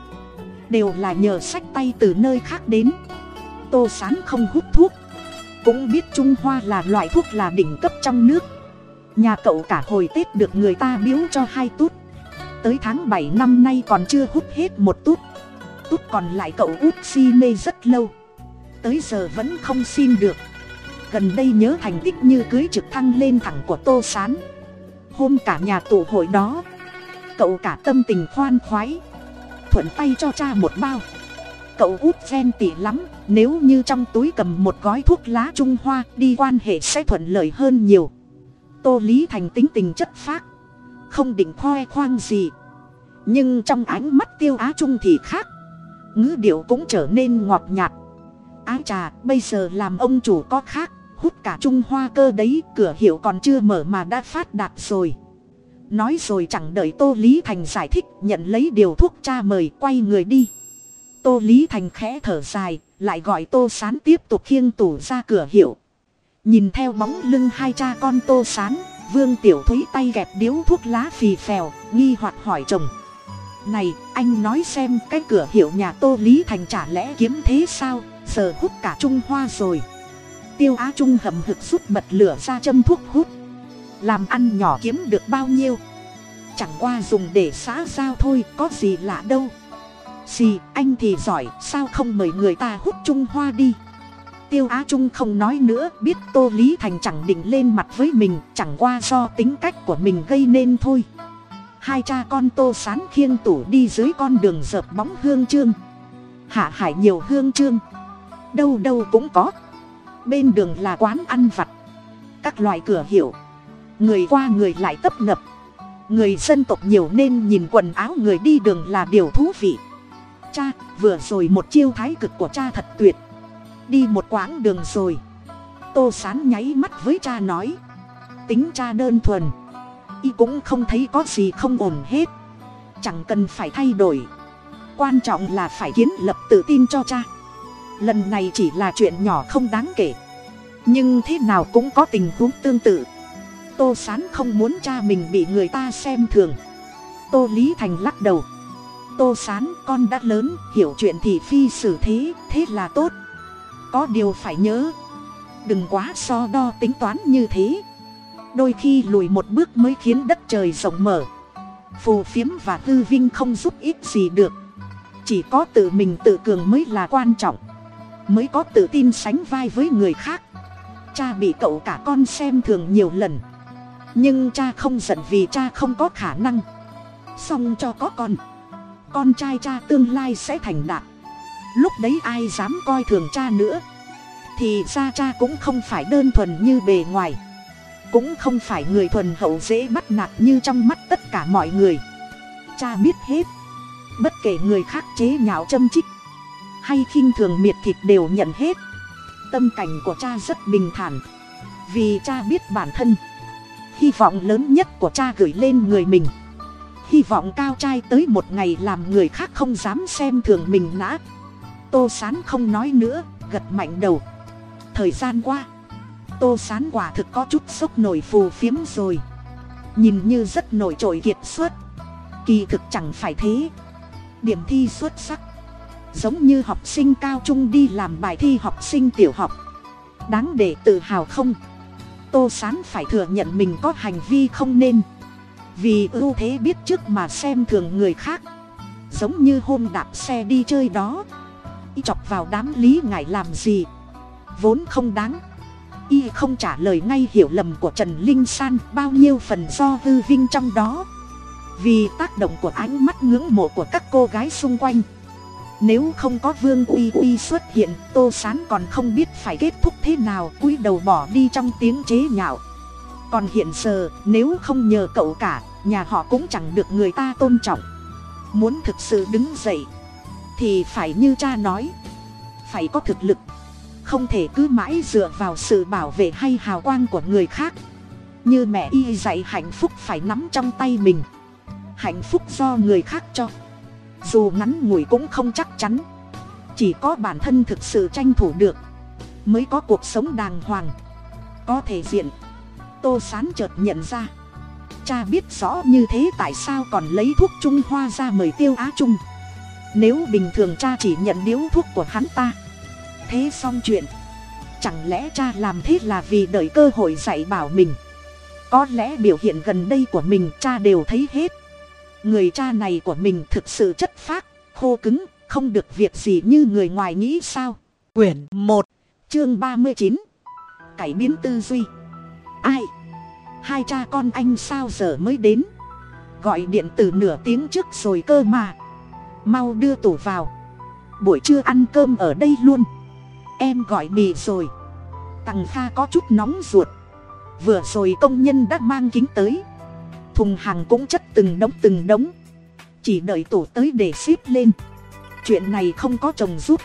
đều là nhờ sách tay từ nơi khác đến. Tô sán không hút thuốc cũng biết trung hoa là loại thuốc là đỉnh cấp trong nước. Nhà cậu cả hồi tết được người ta biếu cho hai tút. Tới tháng bảy năm nay còn chưa hút hết một tút. Tút còn lại cậu út si mê rất lâu. Tới giờ vẫn không xin được. Gần đây nhớ thành tích như cưới trực thăng lên thẳng của tô s á n hôm cả nhà tụ hội đó, cậu cả tâm tình khoan khoái, thuận tay cho cha một bao cậu út ven tỉ lắm, nếu như trong túi cầm một gói thuốc lá trung hoa, đi quan hệ sẽ thuận lợi hơn nhiều. Tô lý thành tính tình chất phác, không định khoe khoang gì. Nhưng trong ánh mắt tiêu á trung thì khác, ngữ điệu cũng trở nên ngọt nhạt. Á trà bây giờ làm ông chủ có khác, hút cả trung hoa cơ đấy, cửa hiệu còn chưa mở mà đã phát đạt rồi. Nói rồi chẳng đợi tô lý thành giải thích, nhận lấy điều thuốc cha mời, quay người đi tô lý thành khẽ thở dài, lại gọi tô sán tiếp tục khiêng tủ ra cửa hiệu. Nhìn theo bóng lưng hai cha con tô sán, vương tiểu thúy tay gẹp điếu thuốc lá phì phèo, nghi hoặc hỏi chồng. Này, anh nói xem, cái cửa hiệu nhà tô lý thành chả lẽ kiếm thế sao? Giờ hút cả trung hoa rồi. Tiêu á trung hầm hực rút bật lửa ra châm thuốc hút. Làm ăn nhỏ kiếm được bao nhiêu? Chẳng qua dùng để xã giao thôi, có gì lạ đâu gì, anh thì giỏi, sao không mời người ta hút trung hoa đi? Tiêu á trung không nói nữa, biết tô lý thành chẳng định lên mặt với mình, chẳng qua do tính cách của mình gây nên thôi. Hai cha con tô sán khiêng tủ đi dưới con đường dợp bóng hương trương. Hạ hải nhiều hương trương. Đâu đâu cũng có. Bên đường là quán ăn vặt. Các loại cửa hiệu. Người qua người lại tấp nập. Người dân tộc nhiều nên nhìn quần áo người đi đường là điều thú vị cha, vừa rồi một chiêu thái cực của cha thật tuyệt. Đi một quãng đường rồi. Tô sán nháy mắt với cha nói. Tính cha đơn thuần. Y cũng không thấy có gì không ổn hết. Chẳng cần phải thay đổi. Quan trọng là phải kiến lập tự tin cho cha. Lần này chỉ là chuyện nhỏ không đáng kể. Nhưng thế nào cũng có tình huống tương tự. Tô s á n không muốn cha mình bị người ta xem thường. Tô lý thành lắc đầu tô s á n con đã lớn, hiểu chuyện thì phi xử thế thế là tốt. Có điều phải nhớ, đừng quá so đo tính toán như thế. Đôi khi lùi một bước mới khiến đất trời rộng mở. Phù phiếm và tư vinh không giúp ích gì được. Chỉ có tự mình tự cường mới là quan trọng. Mới có tự tin sánh vai với người khác. Cha bị cậu cả con xem thường nhiều lần. Nhưng cha không giận vì cha không có khả năng. Xong cho có con con trai cha tương lai sẽ thành đạt. Lúc đấy ai dám coi thường cha nữa, thì ra cha cũng không phải đơn thuần như bề ngoài, cũng không phải người thuần hậu dễ bắt nạt như trong mắt tất cả mọi người. Cha biết hết, bất kể người khác chế nhạo châm chích hay khinh thường miệt thịt đều nhận hết. Tâm cảnh của cha rất bình thản, vì cha biết bản thân. Hy vọng lớn nhất của cha gửi lên người mình hy vọng cao trai tới một ngày làm người khác không dám xem thường mình nã. Tô sán không nói nữa, gật mạnh đầu. Thời gian qua, tô sán quả thực có chút sốc nổi phù phiếm rồi. Nhìn như rất nổi trội kiệt xuất. Kỳ thực chẳng phải thế. Điểm thi xuất sắc, giống như học sinh cao trung đi làm bài thi học sinh tiểu học. Đáng để tự hào không? Tô sán phải thừa nhận mình có hành vi không nên vì ưu thế biết trước mà xem thường người khác. Giống như hôm đạp xe đi chơi đó. Y chọc vào đám lý ngại làm gì? Vốn không đáng. Y không trả lời ngay hiểu lầm của trần linh san bao nhiêu phần do hư vinh trong đó. Vì tác động của ánh mắt ngưỡng mộ của các cô gái xung quanh. Nếu không có vương uy uy xuất hiện, tô sán còn không biết phải kết thúc thế nào, cúi đầu bỏ đi trong tiếng chế nhạo còn hiện giờ, nếu không nhờ cậu cả, nhà họ cũng chẳng được người ta tôn trọng. Muốn thực sự đứng dậy, thì phải như cha nói. Phải có thực lực, không thể cứ mãi dựa vào sự bảo vệ hay hào quang của người khác. Như mẹ y dạy hạnh phúc phải nắm trong tay mình. Hạnh phúc do người khác cho. Dù ngắn ngủi cũng không chắc chắn. Chỉ có bản thân thực sự tranh thủ được, mới có cuộc sống đàng hoàng, có thể diện tô sán chợt nhận ra. Cha biết rõ như thế tại sao còn lấy thuốc trung hoa ra mời tiêu á trung. Nếu bình thường cha chỉ nhận điếu thuốc của hắn ta. Thế xong chuyện. Chẳng lẽ cha làm thế là vì đợi cơ hội dạy bảo mình? Có lẽ biểu hiện gần đây của mình cha đều thấy hết. Người cha này của mình thực sự chất phác, khô cứng, không được việc gì như người ngoài nghĩ sao? Quyển một, chương ba mươi chín. Cải biến tư duy ai? Hai cha con anh sao giờ mới đến? Gọi điện từ nửa tiếng trước rồi cơ mà. Mau đưa tủ vào. Buổi trưa ăn cơm ở đây luôn. Em gọi mì rồi. Tằng kha có chút nóng ruột. Vừa rồi công nhân đã mang kính tới. Thùng hàng cũng chất từng đống từng đống. Chỉ đợi tổ tới để ship lên. Chuyện này không có chồng giúp.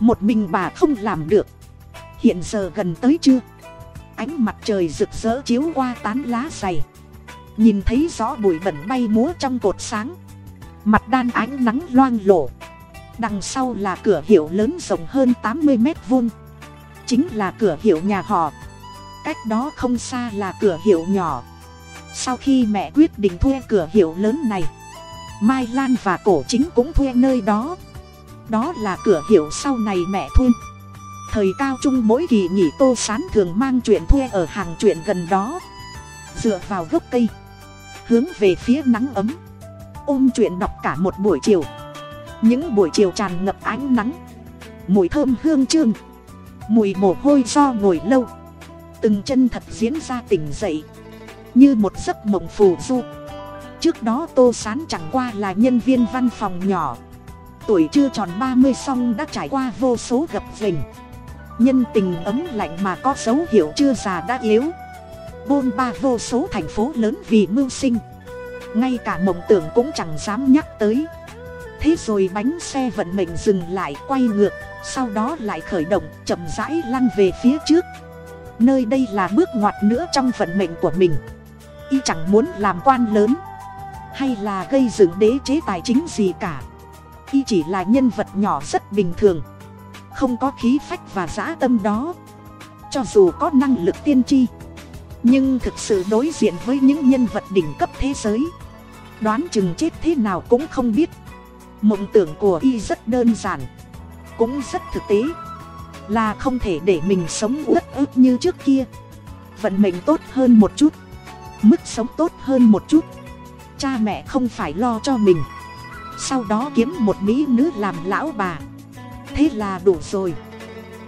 Một mình bà không làm được. Hiện giờ gần tới chưa ánh mặt trời rực rỡ chiếu qua tán lá dày. Nhìn thấy gió bụi bẩn bay múa trong cột sáng. Mặt đan ánh nắng loang lổ. Đằng sau là cửa hiệu lớn rộng hơn tám mươi mét vuông. Chính là cửa hiệu nhà họ. Cách đó không xa là cửa hiệu nhỏ. Sau khi mẹ quyết định thuê cửa hiệu lớn này, mai lan và cổ chính cũng thuê nơi đó. Đó là cửa hiệu sau này mẹ thuê thời cao trung mỗi kỳ nghỉ tô sán thường mang chuyện thuê ở hàng chuyện gần đó. Dựa vào gốc cây, hướng về phía nắng ấm, ôm chuyện đọc cả một buổi chiều. Những buổi chiều tràn ngập ánh nắng, mùi thơm hương trương, mùi mồ hôi do ngồi lâu. Từng chân thật diễn ra tỉnh dậy, như một giấc mộng phù du. Trước đó tô sán chẳng qua là nhân viên văn phòng nhỏ. Tuổi chưa tròn ba mươi xong đã trải qua vô số gập ghềnh nhân tình ấm lạnh mà có dấu hiệu chưa già đã yếu. Bôn ba vô số thành phố lớn vì mưu sinh. Ngay cả mộng tưởng cũng chẳng dám nhắc tới. Thế rồi bánh xe vận mệnh dừng lại quay ngược, sau đó lại khởi động chậm rãi lăn về phía trước. Nơi đây là bước ngoặt nữa trong vận mệnh của mình. Y chẳng muốn làm quan lớn, hay là gây dựng đế chế tài chính gì cả. Y chỉ là nhân vật nhỏ rất bình thường không có khí phách và dã tâm đó. Cho dù có năng lực tiên tri, nhưng thực sự đối diện với những nhân vật đỉnh cấp thế giới, đoán chừng chết thế nào cũng không biết. Mộng tưởng của y rất đơn giản, cũng rất thực tế, là không thể để mình sống uất ức như trước kia. Vận mệnh tốt hơn một chút, mức sống tốt hơn một chút. Cha mẹ không phải lo cho mình. Sau đó kiếm một mỹ nữ làm lão bà thế là đủ rồi.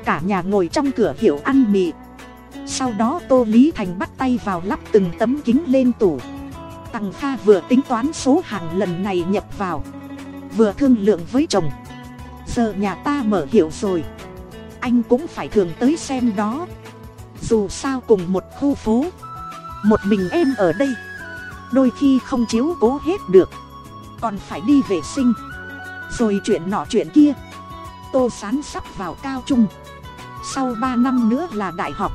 Cả nhà ngồi trong cửa hiệu ăn mì. Sau đó tô lý thành bắt tay vào lắp từng tấm kính lên tủ. Tằng kha vừa tính toán số hàng lần này nhập vào. Vừa thương lượng với chồng. Giờ nhà ta mở hiệu rồi. Anh cũng phải thường tới xem đó. Dù sao cùng một khu phố. Một mình em ở đây. Đôi khi không chiếu cố hết được. Còn phải đi vệ sinh. Rồi chuyện nọ chuyện kia tô sán sắp vào cao trung. Sau ba năm nữa là đại học,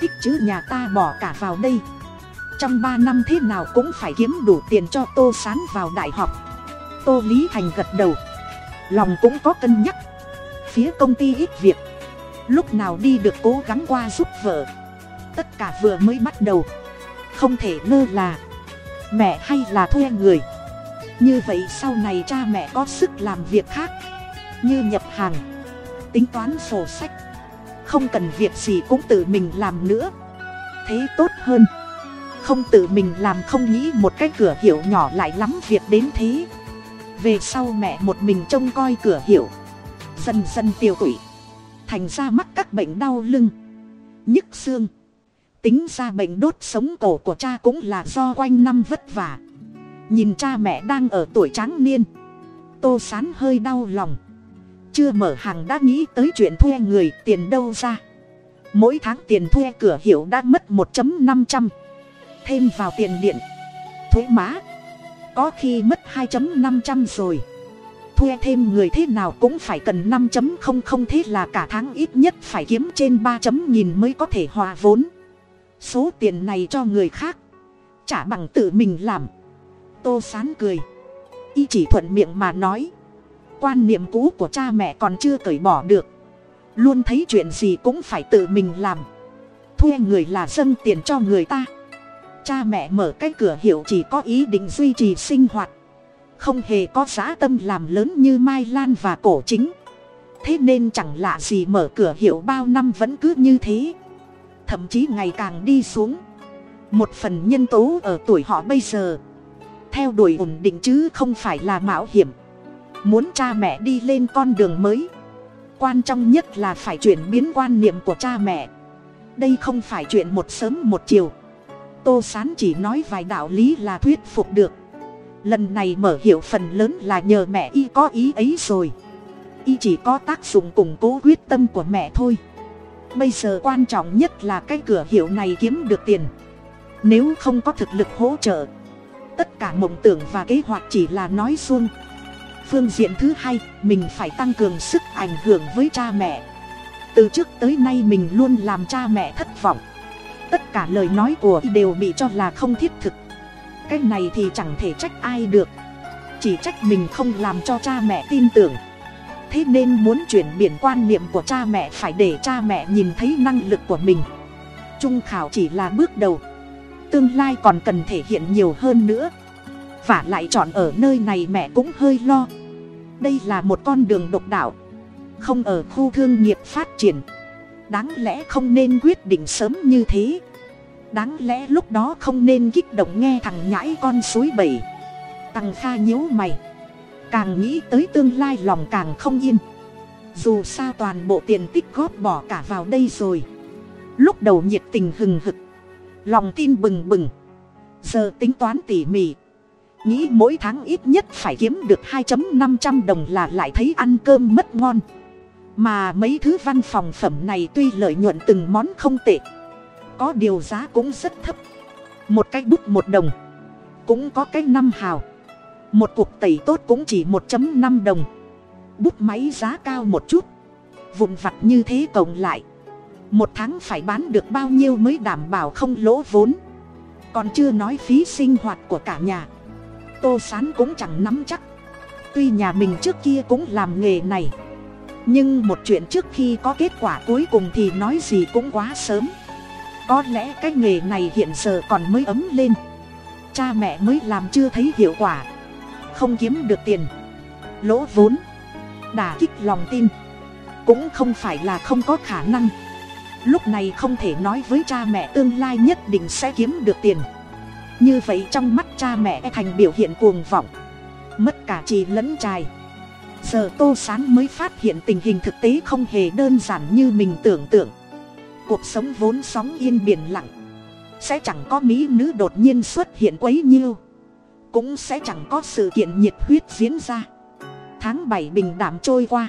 tích chữ nhà ta bỏ cả vào đây. Trong ba năm thế nào cũng phải kiếm đủ tiền cho tô sán vào đại học. Tô lý thành gật đầu. Lòng cũng có cân nhắc. Phía công ty ít việc. Lúc nào đi được cố gắng qua giúp vợ. Tất cả vừa mới bắt đầu. Không thể lơ là. Mẹ hay là thuê người. Như vậy sau này cha mẹ có sức làm việc khác như nhập hàng. Tính toán sổ sách. Không cần việc gì cũng tự mình làm nữa. Thế tốt hơn. Không tự mình làm không nghĩ một cái cửa hiệu nhỏ lại lắm việc đến thế. Về sau mẹ một mình trông coi cửa hiệu. Dần dần tiêu tụy. Thành ra mắc các bệnh đau lưng. Nhức xương. Tính ra bệnh đốt sống cổ của cha cũng là do quanh năm vất vả. Nhìn cha mẹ đang ở tuổi tráng niên. Tô sán hơi đau lòng chưa mở hàng đã nghĩ tới chuyện thuê người tiền đâu ra. Mỗi tháng tiền thuê cửa hiệu đã mất một năm trăm. Thêm vào tiền điện, thuế má, có khi mất hai năm trăm rồi. Thuê thêm người thế nào cũng phải cần năm không không thế là cả tháng ít nhất phải kiếm trên ba chấm nghìn mới có thể hòa vốn. Số tiền này cho người khác trả bằng tự mình làm. Tô sán cười. Y chỉ thuận miệng mà nói quan niệm cũ của cha mẹ còn chưa cởi bỏ được. Luôn thấy chuyện gì cũng phải tự mình làm. Thuê người là dâng tiền cho người ta. Cha mẹ mở cái cửa hiệu chỉ có ý định duy trì sinh hoạt. Không hề có giá tâm làm lớn như mai lan và cổ chính. Thế nên chẳng lạ gì mở cửa hiệu bao năm vẫn cứ như thế. Thậm chí ngày càng đi xuống. Một phần nhân tố ở tuổi họ bây giờ. Theo đuổi ổn định chứ không phải là mạo hiểm muốn cha mẹ đi lên con đường mới. Quan trọng nhất là phải chuyển biến quan niệm của cha mẹ. Đây không phải chuyện một sớm một chiều. Tô sán chỉ nói vài đạo lý là thuyết phục được. Lần này mở hiệu phần lớn là nhờ mẹ y có ý ấy rồi. Y chỉ có tác dụng củng cố quyết tâm của mẹ thôi. Bây giờ quan trọng nhất là cái cửa hiệu này kiếm được tiền. Nếu không có thực lực hỗ trợ, tất cả mộng tưởng và kế hoạch chỉ là nói xuông phương diện thứ hai, mình phải tăng cường sức ảnh hưởng với cha mẹ. Từ trước tới nay mình luôn làm cha mẹ thất vọng. Tất cả lời nói của y đều bị cho là không thiết thực. Cái này thì chẳng thể trách ai được. Chỉ trách mình không làm cho cha mẹ tin tưởng. Thế nên muốn chuyển biển quan niệm của cha mẹ phải để cha mẹ nhìn thấy năng lực của mình. Trung khảo chỉ là bước đầu. Tương lai còn cần thể hiện nhiều hơn nữa. Và lại chọn ở nơi này mẹ cũng hơi lo đây là một con đường độc đạo. Không ở khu thương nghiệp phát triển. Đáng lẽ không nên quyết định sớm như thế. Đáng lẽ lúc đó không nên kích động nghe thằng nhãi con suối bảy tằng kha nhíu mày. Càng nghĩ tới tương lai lòng càng không yên. Dù sao toàn bộ tiền tích góp bỏ cả vào đây rồi. Lúc đầu nhiệt tình hừng hực. Lòng tin bừng bừng. Giờ tính toán tỉ mỉ nghĩ mỗi tháng ít nhất phải kiếm được hai năm trăm đồng là lại thấy ăn cơm mất ngon. Mà mấy thứ văn phòng phẩm này tuy lợi nhuận từng món không tệ, có điều giá cũng rất thấp. Một cái bút một đồng, cũng có cái năm hào. Một cuộc tẩy tốt cũng chỉ một năm đồng. Bút máy giá cao một chút, vụn vặt như thế cộng lại. Một tháng phải bán được bao nhiêu mới đảm bảo không lỗ vốn. Còn chưa nói phí sinh hoạt của cả nhà tô sán cũng chẳng nắm chắc. Tuy nhà mình trước kia cũng làm nghề này, nhưng một chuyện trước khi có kết quả cuối cùng thì nói gì cũng quá sớm. Có lẽ cái nghề này hiện giờ còn mới ấm lên. Cha mẹ mới làm chưa thấy hiệu quả, không kiếm được tiền. Lỗ vốn đà kích lòng tin, cũng không phải là không có khả năng. Lúc này không thể nói với cha mẹ tương lai nhất định sẽ kiếm được tiền như vậy trong mắt cha mẹ thành biểu hiện cuồng vọng. Mất cả trì lẫn trài giờ tô sán mới phát hiện tình hình thực tế không hề đơn giản như mình tưởng tượng. Cuộc sống vốn sóng yên biển lặng. Sẽ chẳng có mỹ nữ đột nhiên xuất hiện quấy nhiêu. Cũng sẽ chẳng có sự kiện nhiệt huyết diễn ra. Tháng bảy bình đảm trôi qua.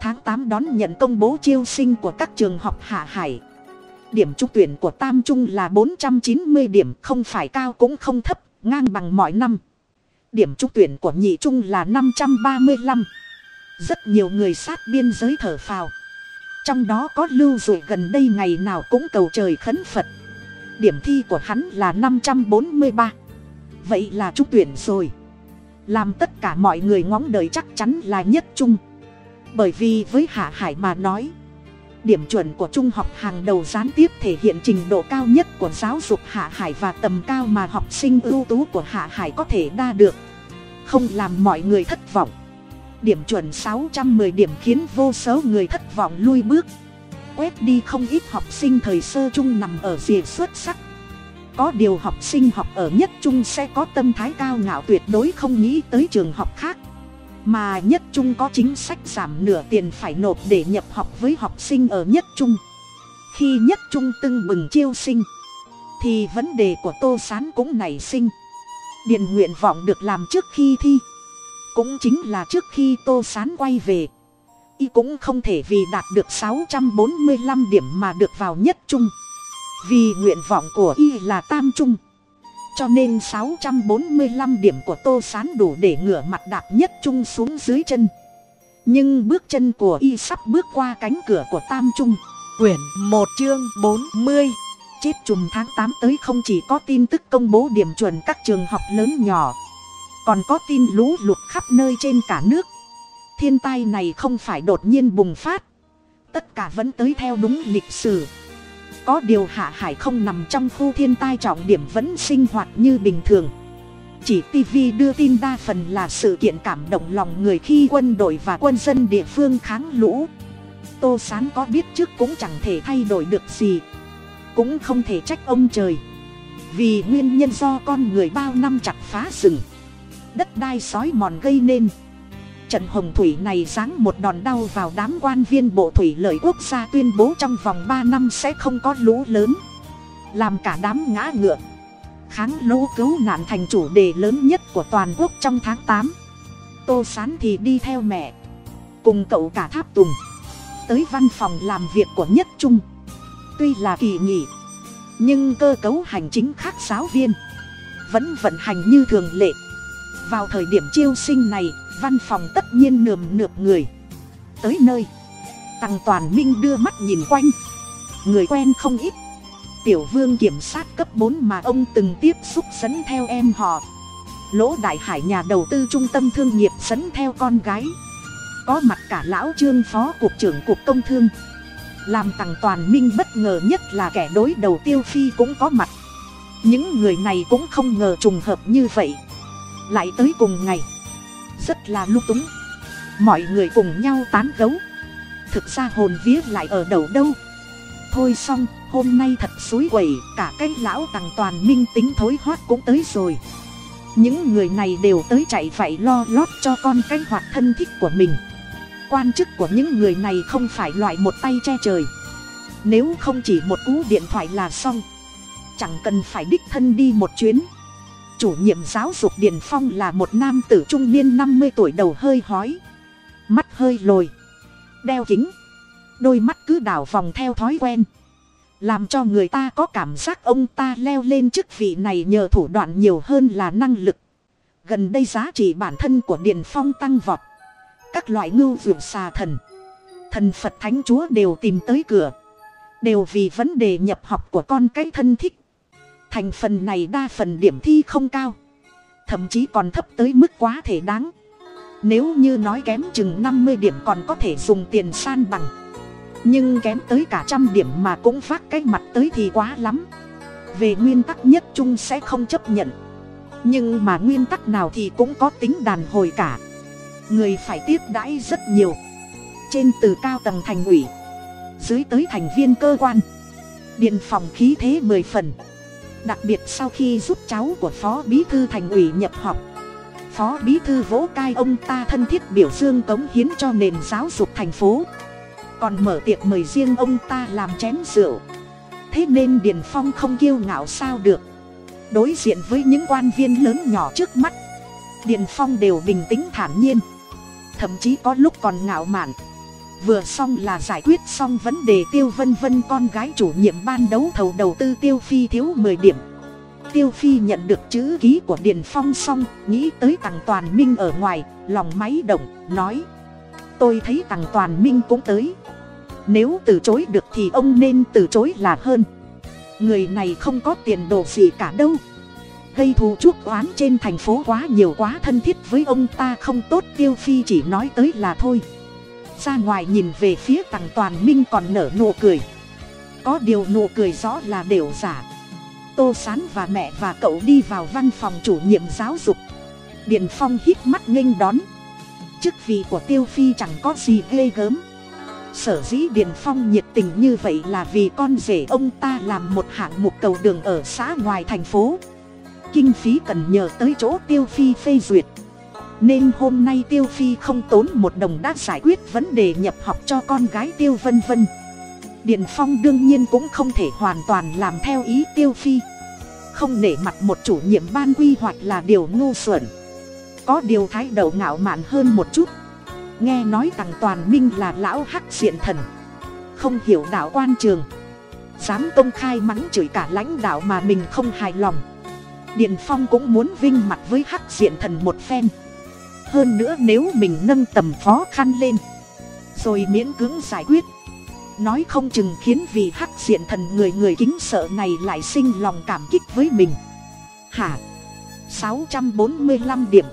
Tháng tám đón nhận công bố chiêu sinh của các trường học hạ hải điểm trúng tuyển của tam trung là bốn trăm chín mươi điểm, không phải cao cũng không thấp, ngang bằng mọi năm. Điểm trúng tuyển của nhị trung là năm trăm ba mươi lăm. Rất nhiều người sát biên giới thở phào. Trong đó có lưu dụ gần đây ngày nào cũng cầu trời khấn phật. Điểm thi của hắn là năm trăm bốn mươi ba. Vậy là trúng tuyển rồi. Làm tất cả mọi người ngóng đời chắc chắn là nhất trung. Bởi vì với hạ hải mà nói điểm chuẩn của trung học hàng đầu gián tiếp thể hiện trình độ cao nhất của giáo dục hạ hải và tầm cao mà học sinh ưu tú của hạ hải có thể đa được. Không làm mọi người thất vọng. Điểm chuẩn 610 điểm khiến vô số người thất vọng lui bước. Quét đi không ít học sinh thời sơ trung nằm ở rìa xuất sắc. Có điều học sinh học ở nhất trung sẽ có tâm thái cao ngạo tuyệt đối không nghĩ tới trường học khác mà nhất trung có chính sách giảm nửa tiền phải nộp để nhập học với học sinh ở nhất trung. Khi nhất trung tưng bừng chiêu sinh, thì vấn đề của tô s á n cũng nảy sinh. Điền nguyện vọng được làm trước khi thi, cũng chính là trước khi tô s á n quay về. Y cũng không thể vì đạt được sáu trăm bốn mươi năm điểm mà được vào nhất trung. Vì nguyện vọng của y là tam trung cho nên sáu trăm bốn mươi 645 điểm của tô sán đủ để ngửa mặt đạp nhất trung xuống dưới chân. Nhưng bước chân của y sắp bước qua cánh cửa của tam trung. Quyển một chương bốn mươi. Chết chùm tháng tám tới không chỉ có tin tức công bố điểm chuẩn các trường học lớn nhỏ còn có tin lũ lụt khắp nơi trên cả nước. Thiên tai này không phải đột nhiên bùng phát tất cả vẫn tới theo đúng lịch sử có điều hạ hải không nằm trong khu thiên tai trọng điểm vẫn sinh hoạt như bình thường. Chỉ tv đưa tin đa phần là sự kiện cảm động lòng người khi quân đội và quân dân địa phương kháng lũ. Tô sán có biết trước cũng chẳng thể thay đổi được gì. Cũng không thể trách ông trời. Vì nguyên nhân do con người bao năm chặt phá rừng. Đất đai sói mòn gây nên trận hồng thủy này giáng một đòn đau vào đám quan viên bộ thủy lợi quốc gia tuyên bố trong vòng ba năm sẽ không có lũ lớn. Làm cả đám ngã ngựa. Kháng lũ cứu nạn thành chủ đề lớn nhất của toàn quốc trong tháng tám. Tô sán thì đi theo mẹ. Cùng cậu cả tháp tùng. Tới văn phòng làm việc của nhất trung. Tuy là kỳ nghỉ, nhưng cơ cấu hành chính khác giáo viên. Vẫn vận hành như thường lệ. Vào thời điểm chiêu sinh này văn phòng tất nhiên nườm nượp người. Tới nơi, tăng toàn minh đưa mắt nhìn quanh. Người quen không ít. Tiểu vương kiểm sát cấp bốn mà ông từng tiếp xúc dẫn theo em họ. Lỗ đại hải nhà đầu tư trung tâm thương nghiệp dẫn theo con gái. Có mặt cả lão trương phó cục trưởng cục công thương. Làm tằng toàn minh bất ngờ nhất là kẻ đối đầu tiêu phi cũng có mặt. Những người này cũng không ngờ trùng hợp như vậy. Lại tới cùng ngày rất là lung túng. Mọi người cùng nhau tán gấu. Thực ra hồn vía lại ở đầu đâu? Thôi xong, hôm nay thật suối quẩy, cả cái lão tằng toàn minh tính thối hoát cũng tới rồi. Những người này đều tới chạy phải lo lót cho con cái hoạt thân thích của mình. Quan chức của những người này không phải loại một tay che trời. Nếu không chỉ một cú điện thoại là xong, chẳng cần phải đích thân đi một chuyến chủ nhiệm giáo dục điền phong là một nam tử trung niên năm mươi tuổi đầu hơi hói. Mắt hơi lồi. Đeo kính. Đôi mắt cứ đảo vòng theo thói quen. Làm cho người ta có cảm giác ông ta leo lên chức vị này nhờ thủ đoạn nhiều hơn là năng lực. Gần đây giá trị bản thân của điền phong tăng vọt. Các loại ngưu vượt xà thần thần phật thánh chúa đều tìm tới cửa. Đều vì vấn đề nhập học của con cái thân thích thành phần này đa phần điểm thi không cao. Thậm chí còn thấp tới mức quá thể đáng. Nếu như nói kém chừng năm mươi điểm còn có thể dùng tiền san bằng. Nhưng kém tới cả trăm điểm mà cũng phát cái mặt tới thì quá lắm. Về nguyên tắc nhất Chung sẽ không chấp nhận. Nhưng mà nguyên tắc nào thì cũng có tính đàn hồi cả. Người phải tiếp đãi rất nhiều. Trên từ cao tầng thành ủy, dưới tới thành viên cơ quan. Điện phòng khí thế mười phần đặc biệt sau khi giúp cháu của phó bí thư thành ủy nhập học, phó bí thư vỗ cai ông ta thân thiết biểu dương cống hiến cho nền giáo dục thành phố. Còn mở tiệc mời riêng ông ta làm chén rượu. Thế nên điền phong không kiêu ngạo sao được. Đối diện với những quan viên lớn nhỏ trước mắt, điền phong đều bình tĩnh thản nhiên. Thậm chí có lúc còn ngạo mạn vừa xong là giải quyết xong vấn đề tiêu vân vân con gái chủ nhiệm ban đấu thầu đầu tư tiêu phi thiếu mười điểm. Tiêu phi nhận được chữ ký của điền phong xong, nghĩ tới tằng toàn minh ở ngoài, lòng máy động, nói. Tôi thấy tằng toàn minh cũng tới. Nếu từ chối được thì ông nên từ chối là hơn. Người này không có tiền đồ gì cả đâu. Gây thù chuốc oán trên thành phố quá nhiều quá thân thiết với ông ta không tốt, tiêu phi chỉ nói tới là thôi ra ngoài nhìn về phía tằng toàn minh còn nở nụ cười. Có điều nụ cười rõ là đều giả. Tô sán và mẹ và cậu đi vào văn phòng chủ nhiệm giáo dục. Điền phong hít mắt nghênh đón. Chức vị của tiêu phi chẳng có gì ghê gớm. Sở dĩ điền phong nhiệt tình như vậy là vì con rể ông ta làm một hạng mục cầu đường ở xã ngoài thành phố. Kinh phí cần nhờ tới chỗ tiêu phi phê duyệt nên hôm nay tiêu phi không tốn một đồng đã giải quyết vấn đề nhập học cho con gái tiêu vân vân. Điền phong đương nhiên cũng không thể hoàn toàn làm theo ý tiêu phi. Không nể mặt một chủ nhiệm ban quy hoạch là điều ngu xuẩn. Có điều thái độ ngạo mạn hơn một chút. Nghe nói tằng toàn minh là lão hắc diện thần. Không hiểu đạo quan trường. Dám công khai mắng chửi cả lãnh đạo mà mình không hài lòng. Điền phong cũng muốn vinh mặt với hắc diện thần một phen hơn nữa nếu mình nâng tầm khó khăn lên. Rồi miễn cưỡng giải quyết. Nói không chừng khiến vì hắc diện thần người người kính sợ này lại sinh lòng cảm kích với mình. Hả? Sáu trăm bốn mươi lăm điểm.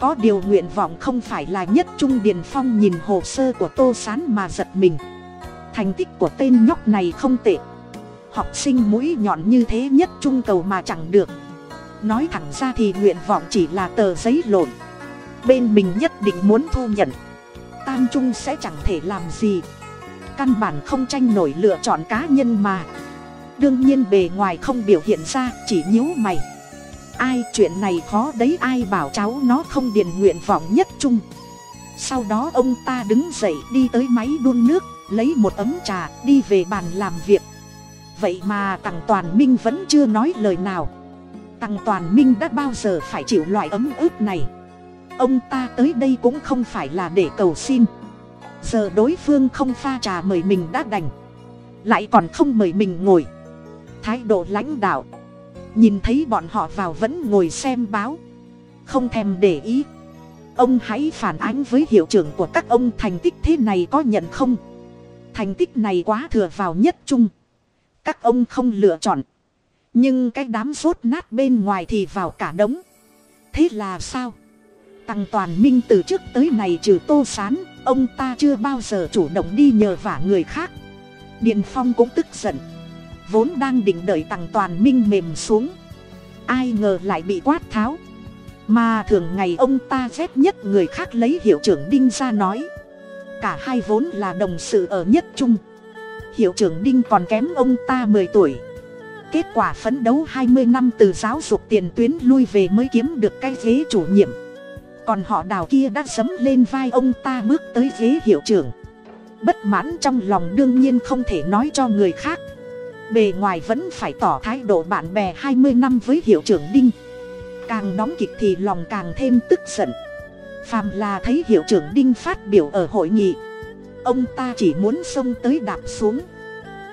Có điều nguyện vọng không phải là nhất trung điền phong nhìn hồ sơ của tô s á n mà giật mình. Thành tích của tên nhóc này không tệ. Học sinh mũi nhọn như thế nhất trung cầu mà chẳng được. Nói thẳng ra thì nguyện vọng chỉ là tờ giấy lộn bên mình nhất định muốn thu nhận. Tam trung sẽ chẳng thể làm gì. Căn bản không tranh nổi lựa chọn cá nhân mà. Đương nhiên bề ngoài không biểu hiện ra, chỉ nhíu mày. Ai, chuyện này khó đấy, ai bảo cháu nó không điền nguyện vọng nhất chung sau đó ông ta đứng dậy đi tới máy đun nước, lấy một ấm trà, đi về bàn làm việc. Vậy mà tằng toàn minh vẫn chưa nói lời nào. Tằng toàn minh đã bao giờ phải chịu loại ấm ức này? Ông ta tới đây cũng không phải là để cầu xin. Giờ đối phương không pha trà mời mình đã đành. Lại còn không mời mình ngồi. Thái độ lãnh đạo. Nhìn thấy bọn họ vào vẫn ngồi xem báo. Không thèm để ý. Ông hãy phản ánh với hiệu trưởng của các ông thành tích thế này có nhận không? Thành tích này quá thừa vào nhất trung. Các ông không lựa chọn. Nhưng cái đám rốt nát bên ngoài thì vào cả đống. Thế là sao? Tăng toàn minh từ trước tới này trừ tô sán, ông ta chưa bao giờ chủ động đi nhờ vả người khác. Điền phong cũng tức giận. Vốn đang định đợi tăng toàn minh mềm xuống. Ai ngờ lại bị quát tháo. Mà thường ngày ông ta ghét nhất người khác lấy hiệu trưởng đinh ra nói. Cả hai vốn là đồng sự ở nhất trung. Hiệu trưởng đinh còn kém ông ta mười tuổi. Kết quả phấn đấu hai mươi năm từ giáo dục tiền tuyến lui về mới kiếm được cái ghế chủ nhiệm còn họ đào kia đã sấm lên vai ông ta bước tới ghế hiệu trưởng. Bất mãn trong lòng đương nhiên không thể nói cho người khác. Bề ngoài vẫn phải tỏ thái độ bạn bè hai mươi năm với hiệu trưởng đinh. Càng đóng kịch thì lòng càng thêm tức giận. Phàm là thấy hiệu trưởng đinh phát biểu ở hội nghị, ông ta chỉ muốn xông tới đạp xuống,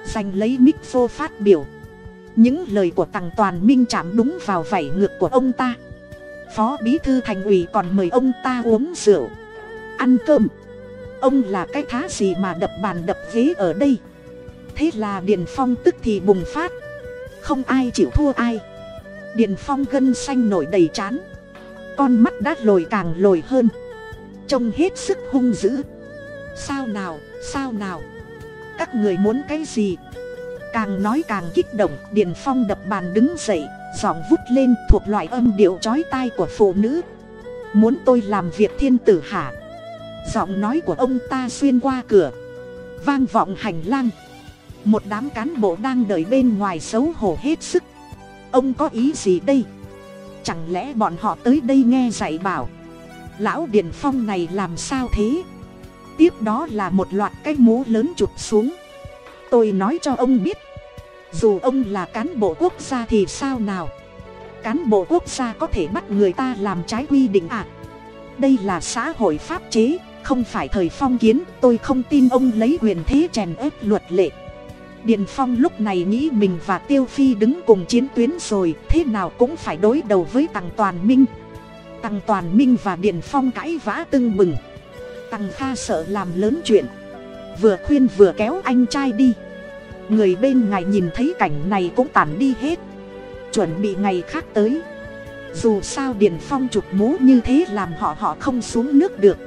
giành lấy mic phô phát biểu. Những lời của tằng toàn minh chạm đúng vào vảy ngược của ông ta phó bí thư thành ủy còn mời ông ta uống rượu, ăn cơm. Ông là cái thá gì mà đập bàn đập ghế ở đây? Thế là điền phong tức thì bùng phát. Không ai chịu thua ai. Điền phong gân xanh nổi đầy chán. Con mắt đã lồi càng lồi hơn. Trông hết sức hung dữ. Sao nào sao nào? Các người muốn cái gì? Càng nói càng kích động, điền phong đập bàn đứng dậy giọng vút lên thuộc loại âm điệu chói tai của phụ nữ. Muốn tôi làm việc thiên tử hả? Giọng nói của ông ta xuyên qua cửa. Vang vọng hành lang. Một đám cán bộ đang đợi bên ngoài xấu hổ hết sức. Ông có ý gì đây? Chẳng lẽ bọn họ tới đây nghe dạy bảo? Lão điền phong này làm sao thế? Tiếp đó là một loạt cái mũ lớn chụp xuống. Tôi nói cho ông biết dù ông là cán bộ quốc gia thì sao nào? Cán bộ quốc gia có thể bắt người ta làm trái quy định à? Đây là xã hội pháp chế, không phải thời phong kiến. Tôi không tin ông lấy quyền thế chèn ép luật lệ. Điền phong lúc này nghĩ mình và tiêu phi đứng cùng chiến tuyến rồi, thế nào cũng phải đối đầu với tằng toàn minh. Tằng toàn minh và điền phong cãi vã tưng bừng. Tằng kha sợ làm lớn chuyện. Vừa khuyên vừa kéo anh trai đi người bên ngài nhìn thấy cảnh này cũng tản đi hết. Chuẩn bị ngày khác tới. Dù sao điền phong chụp mũ như thế làm họ họ không xuống nước được.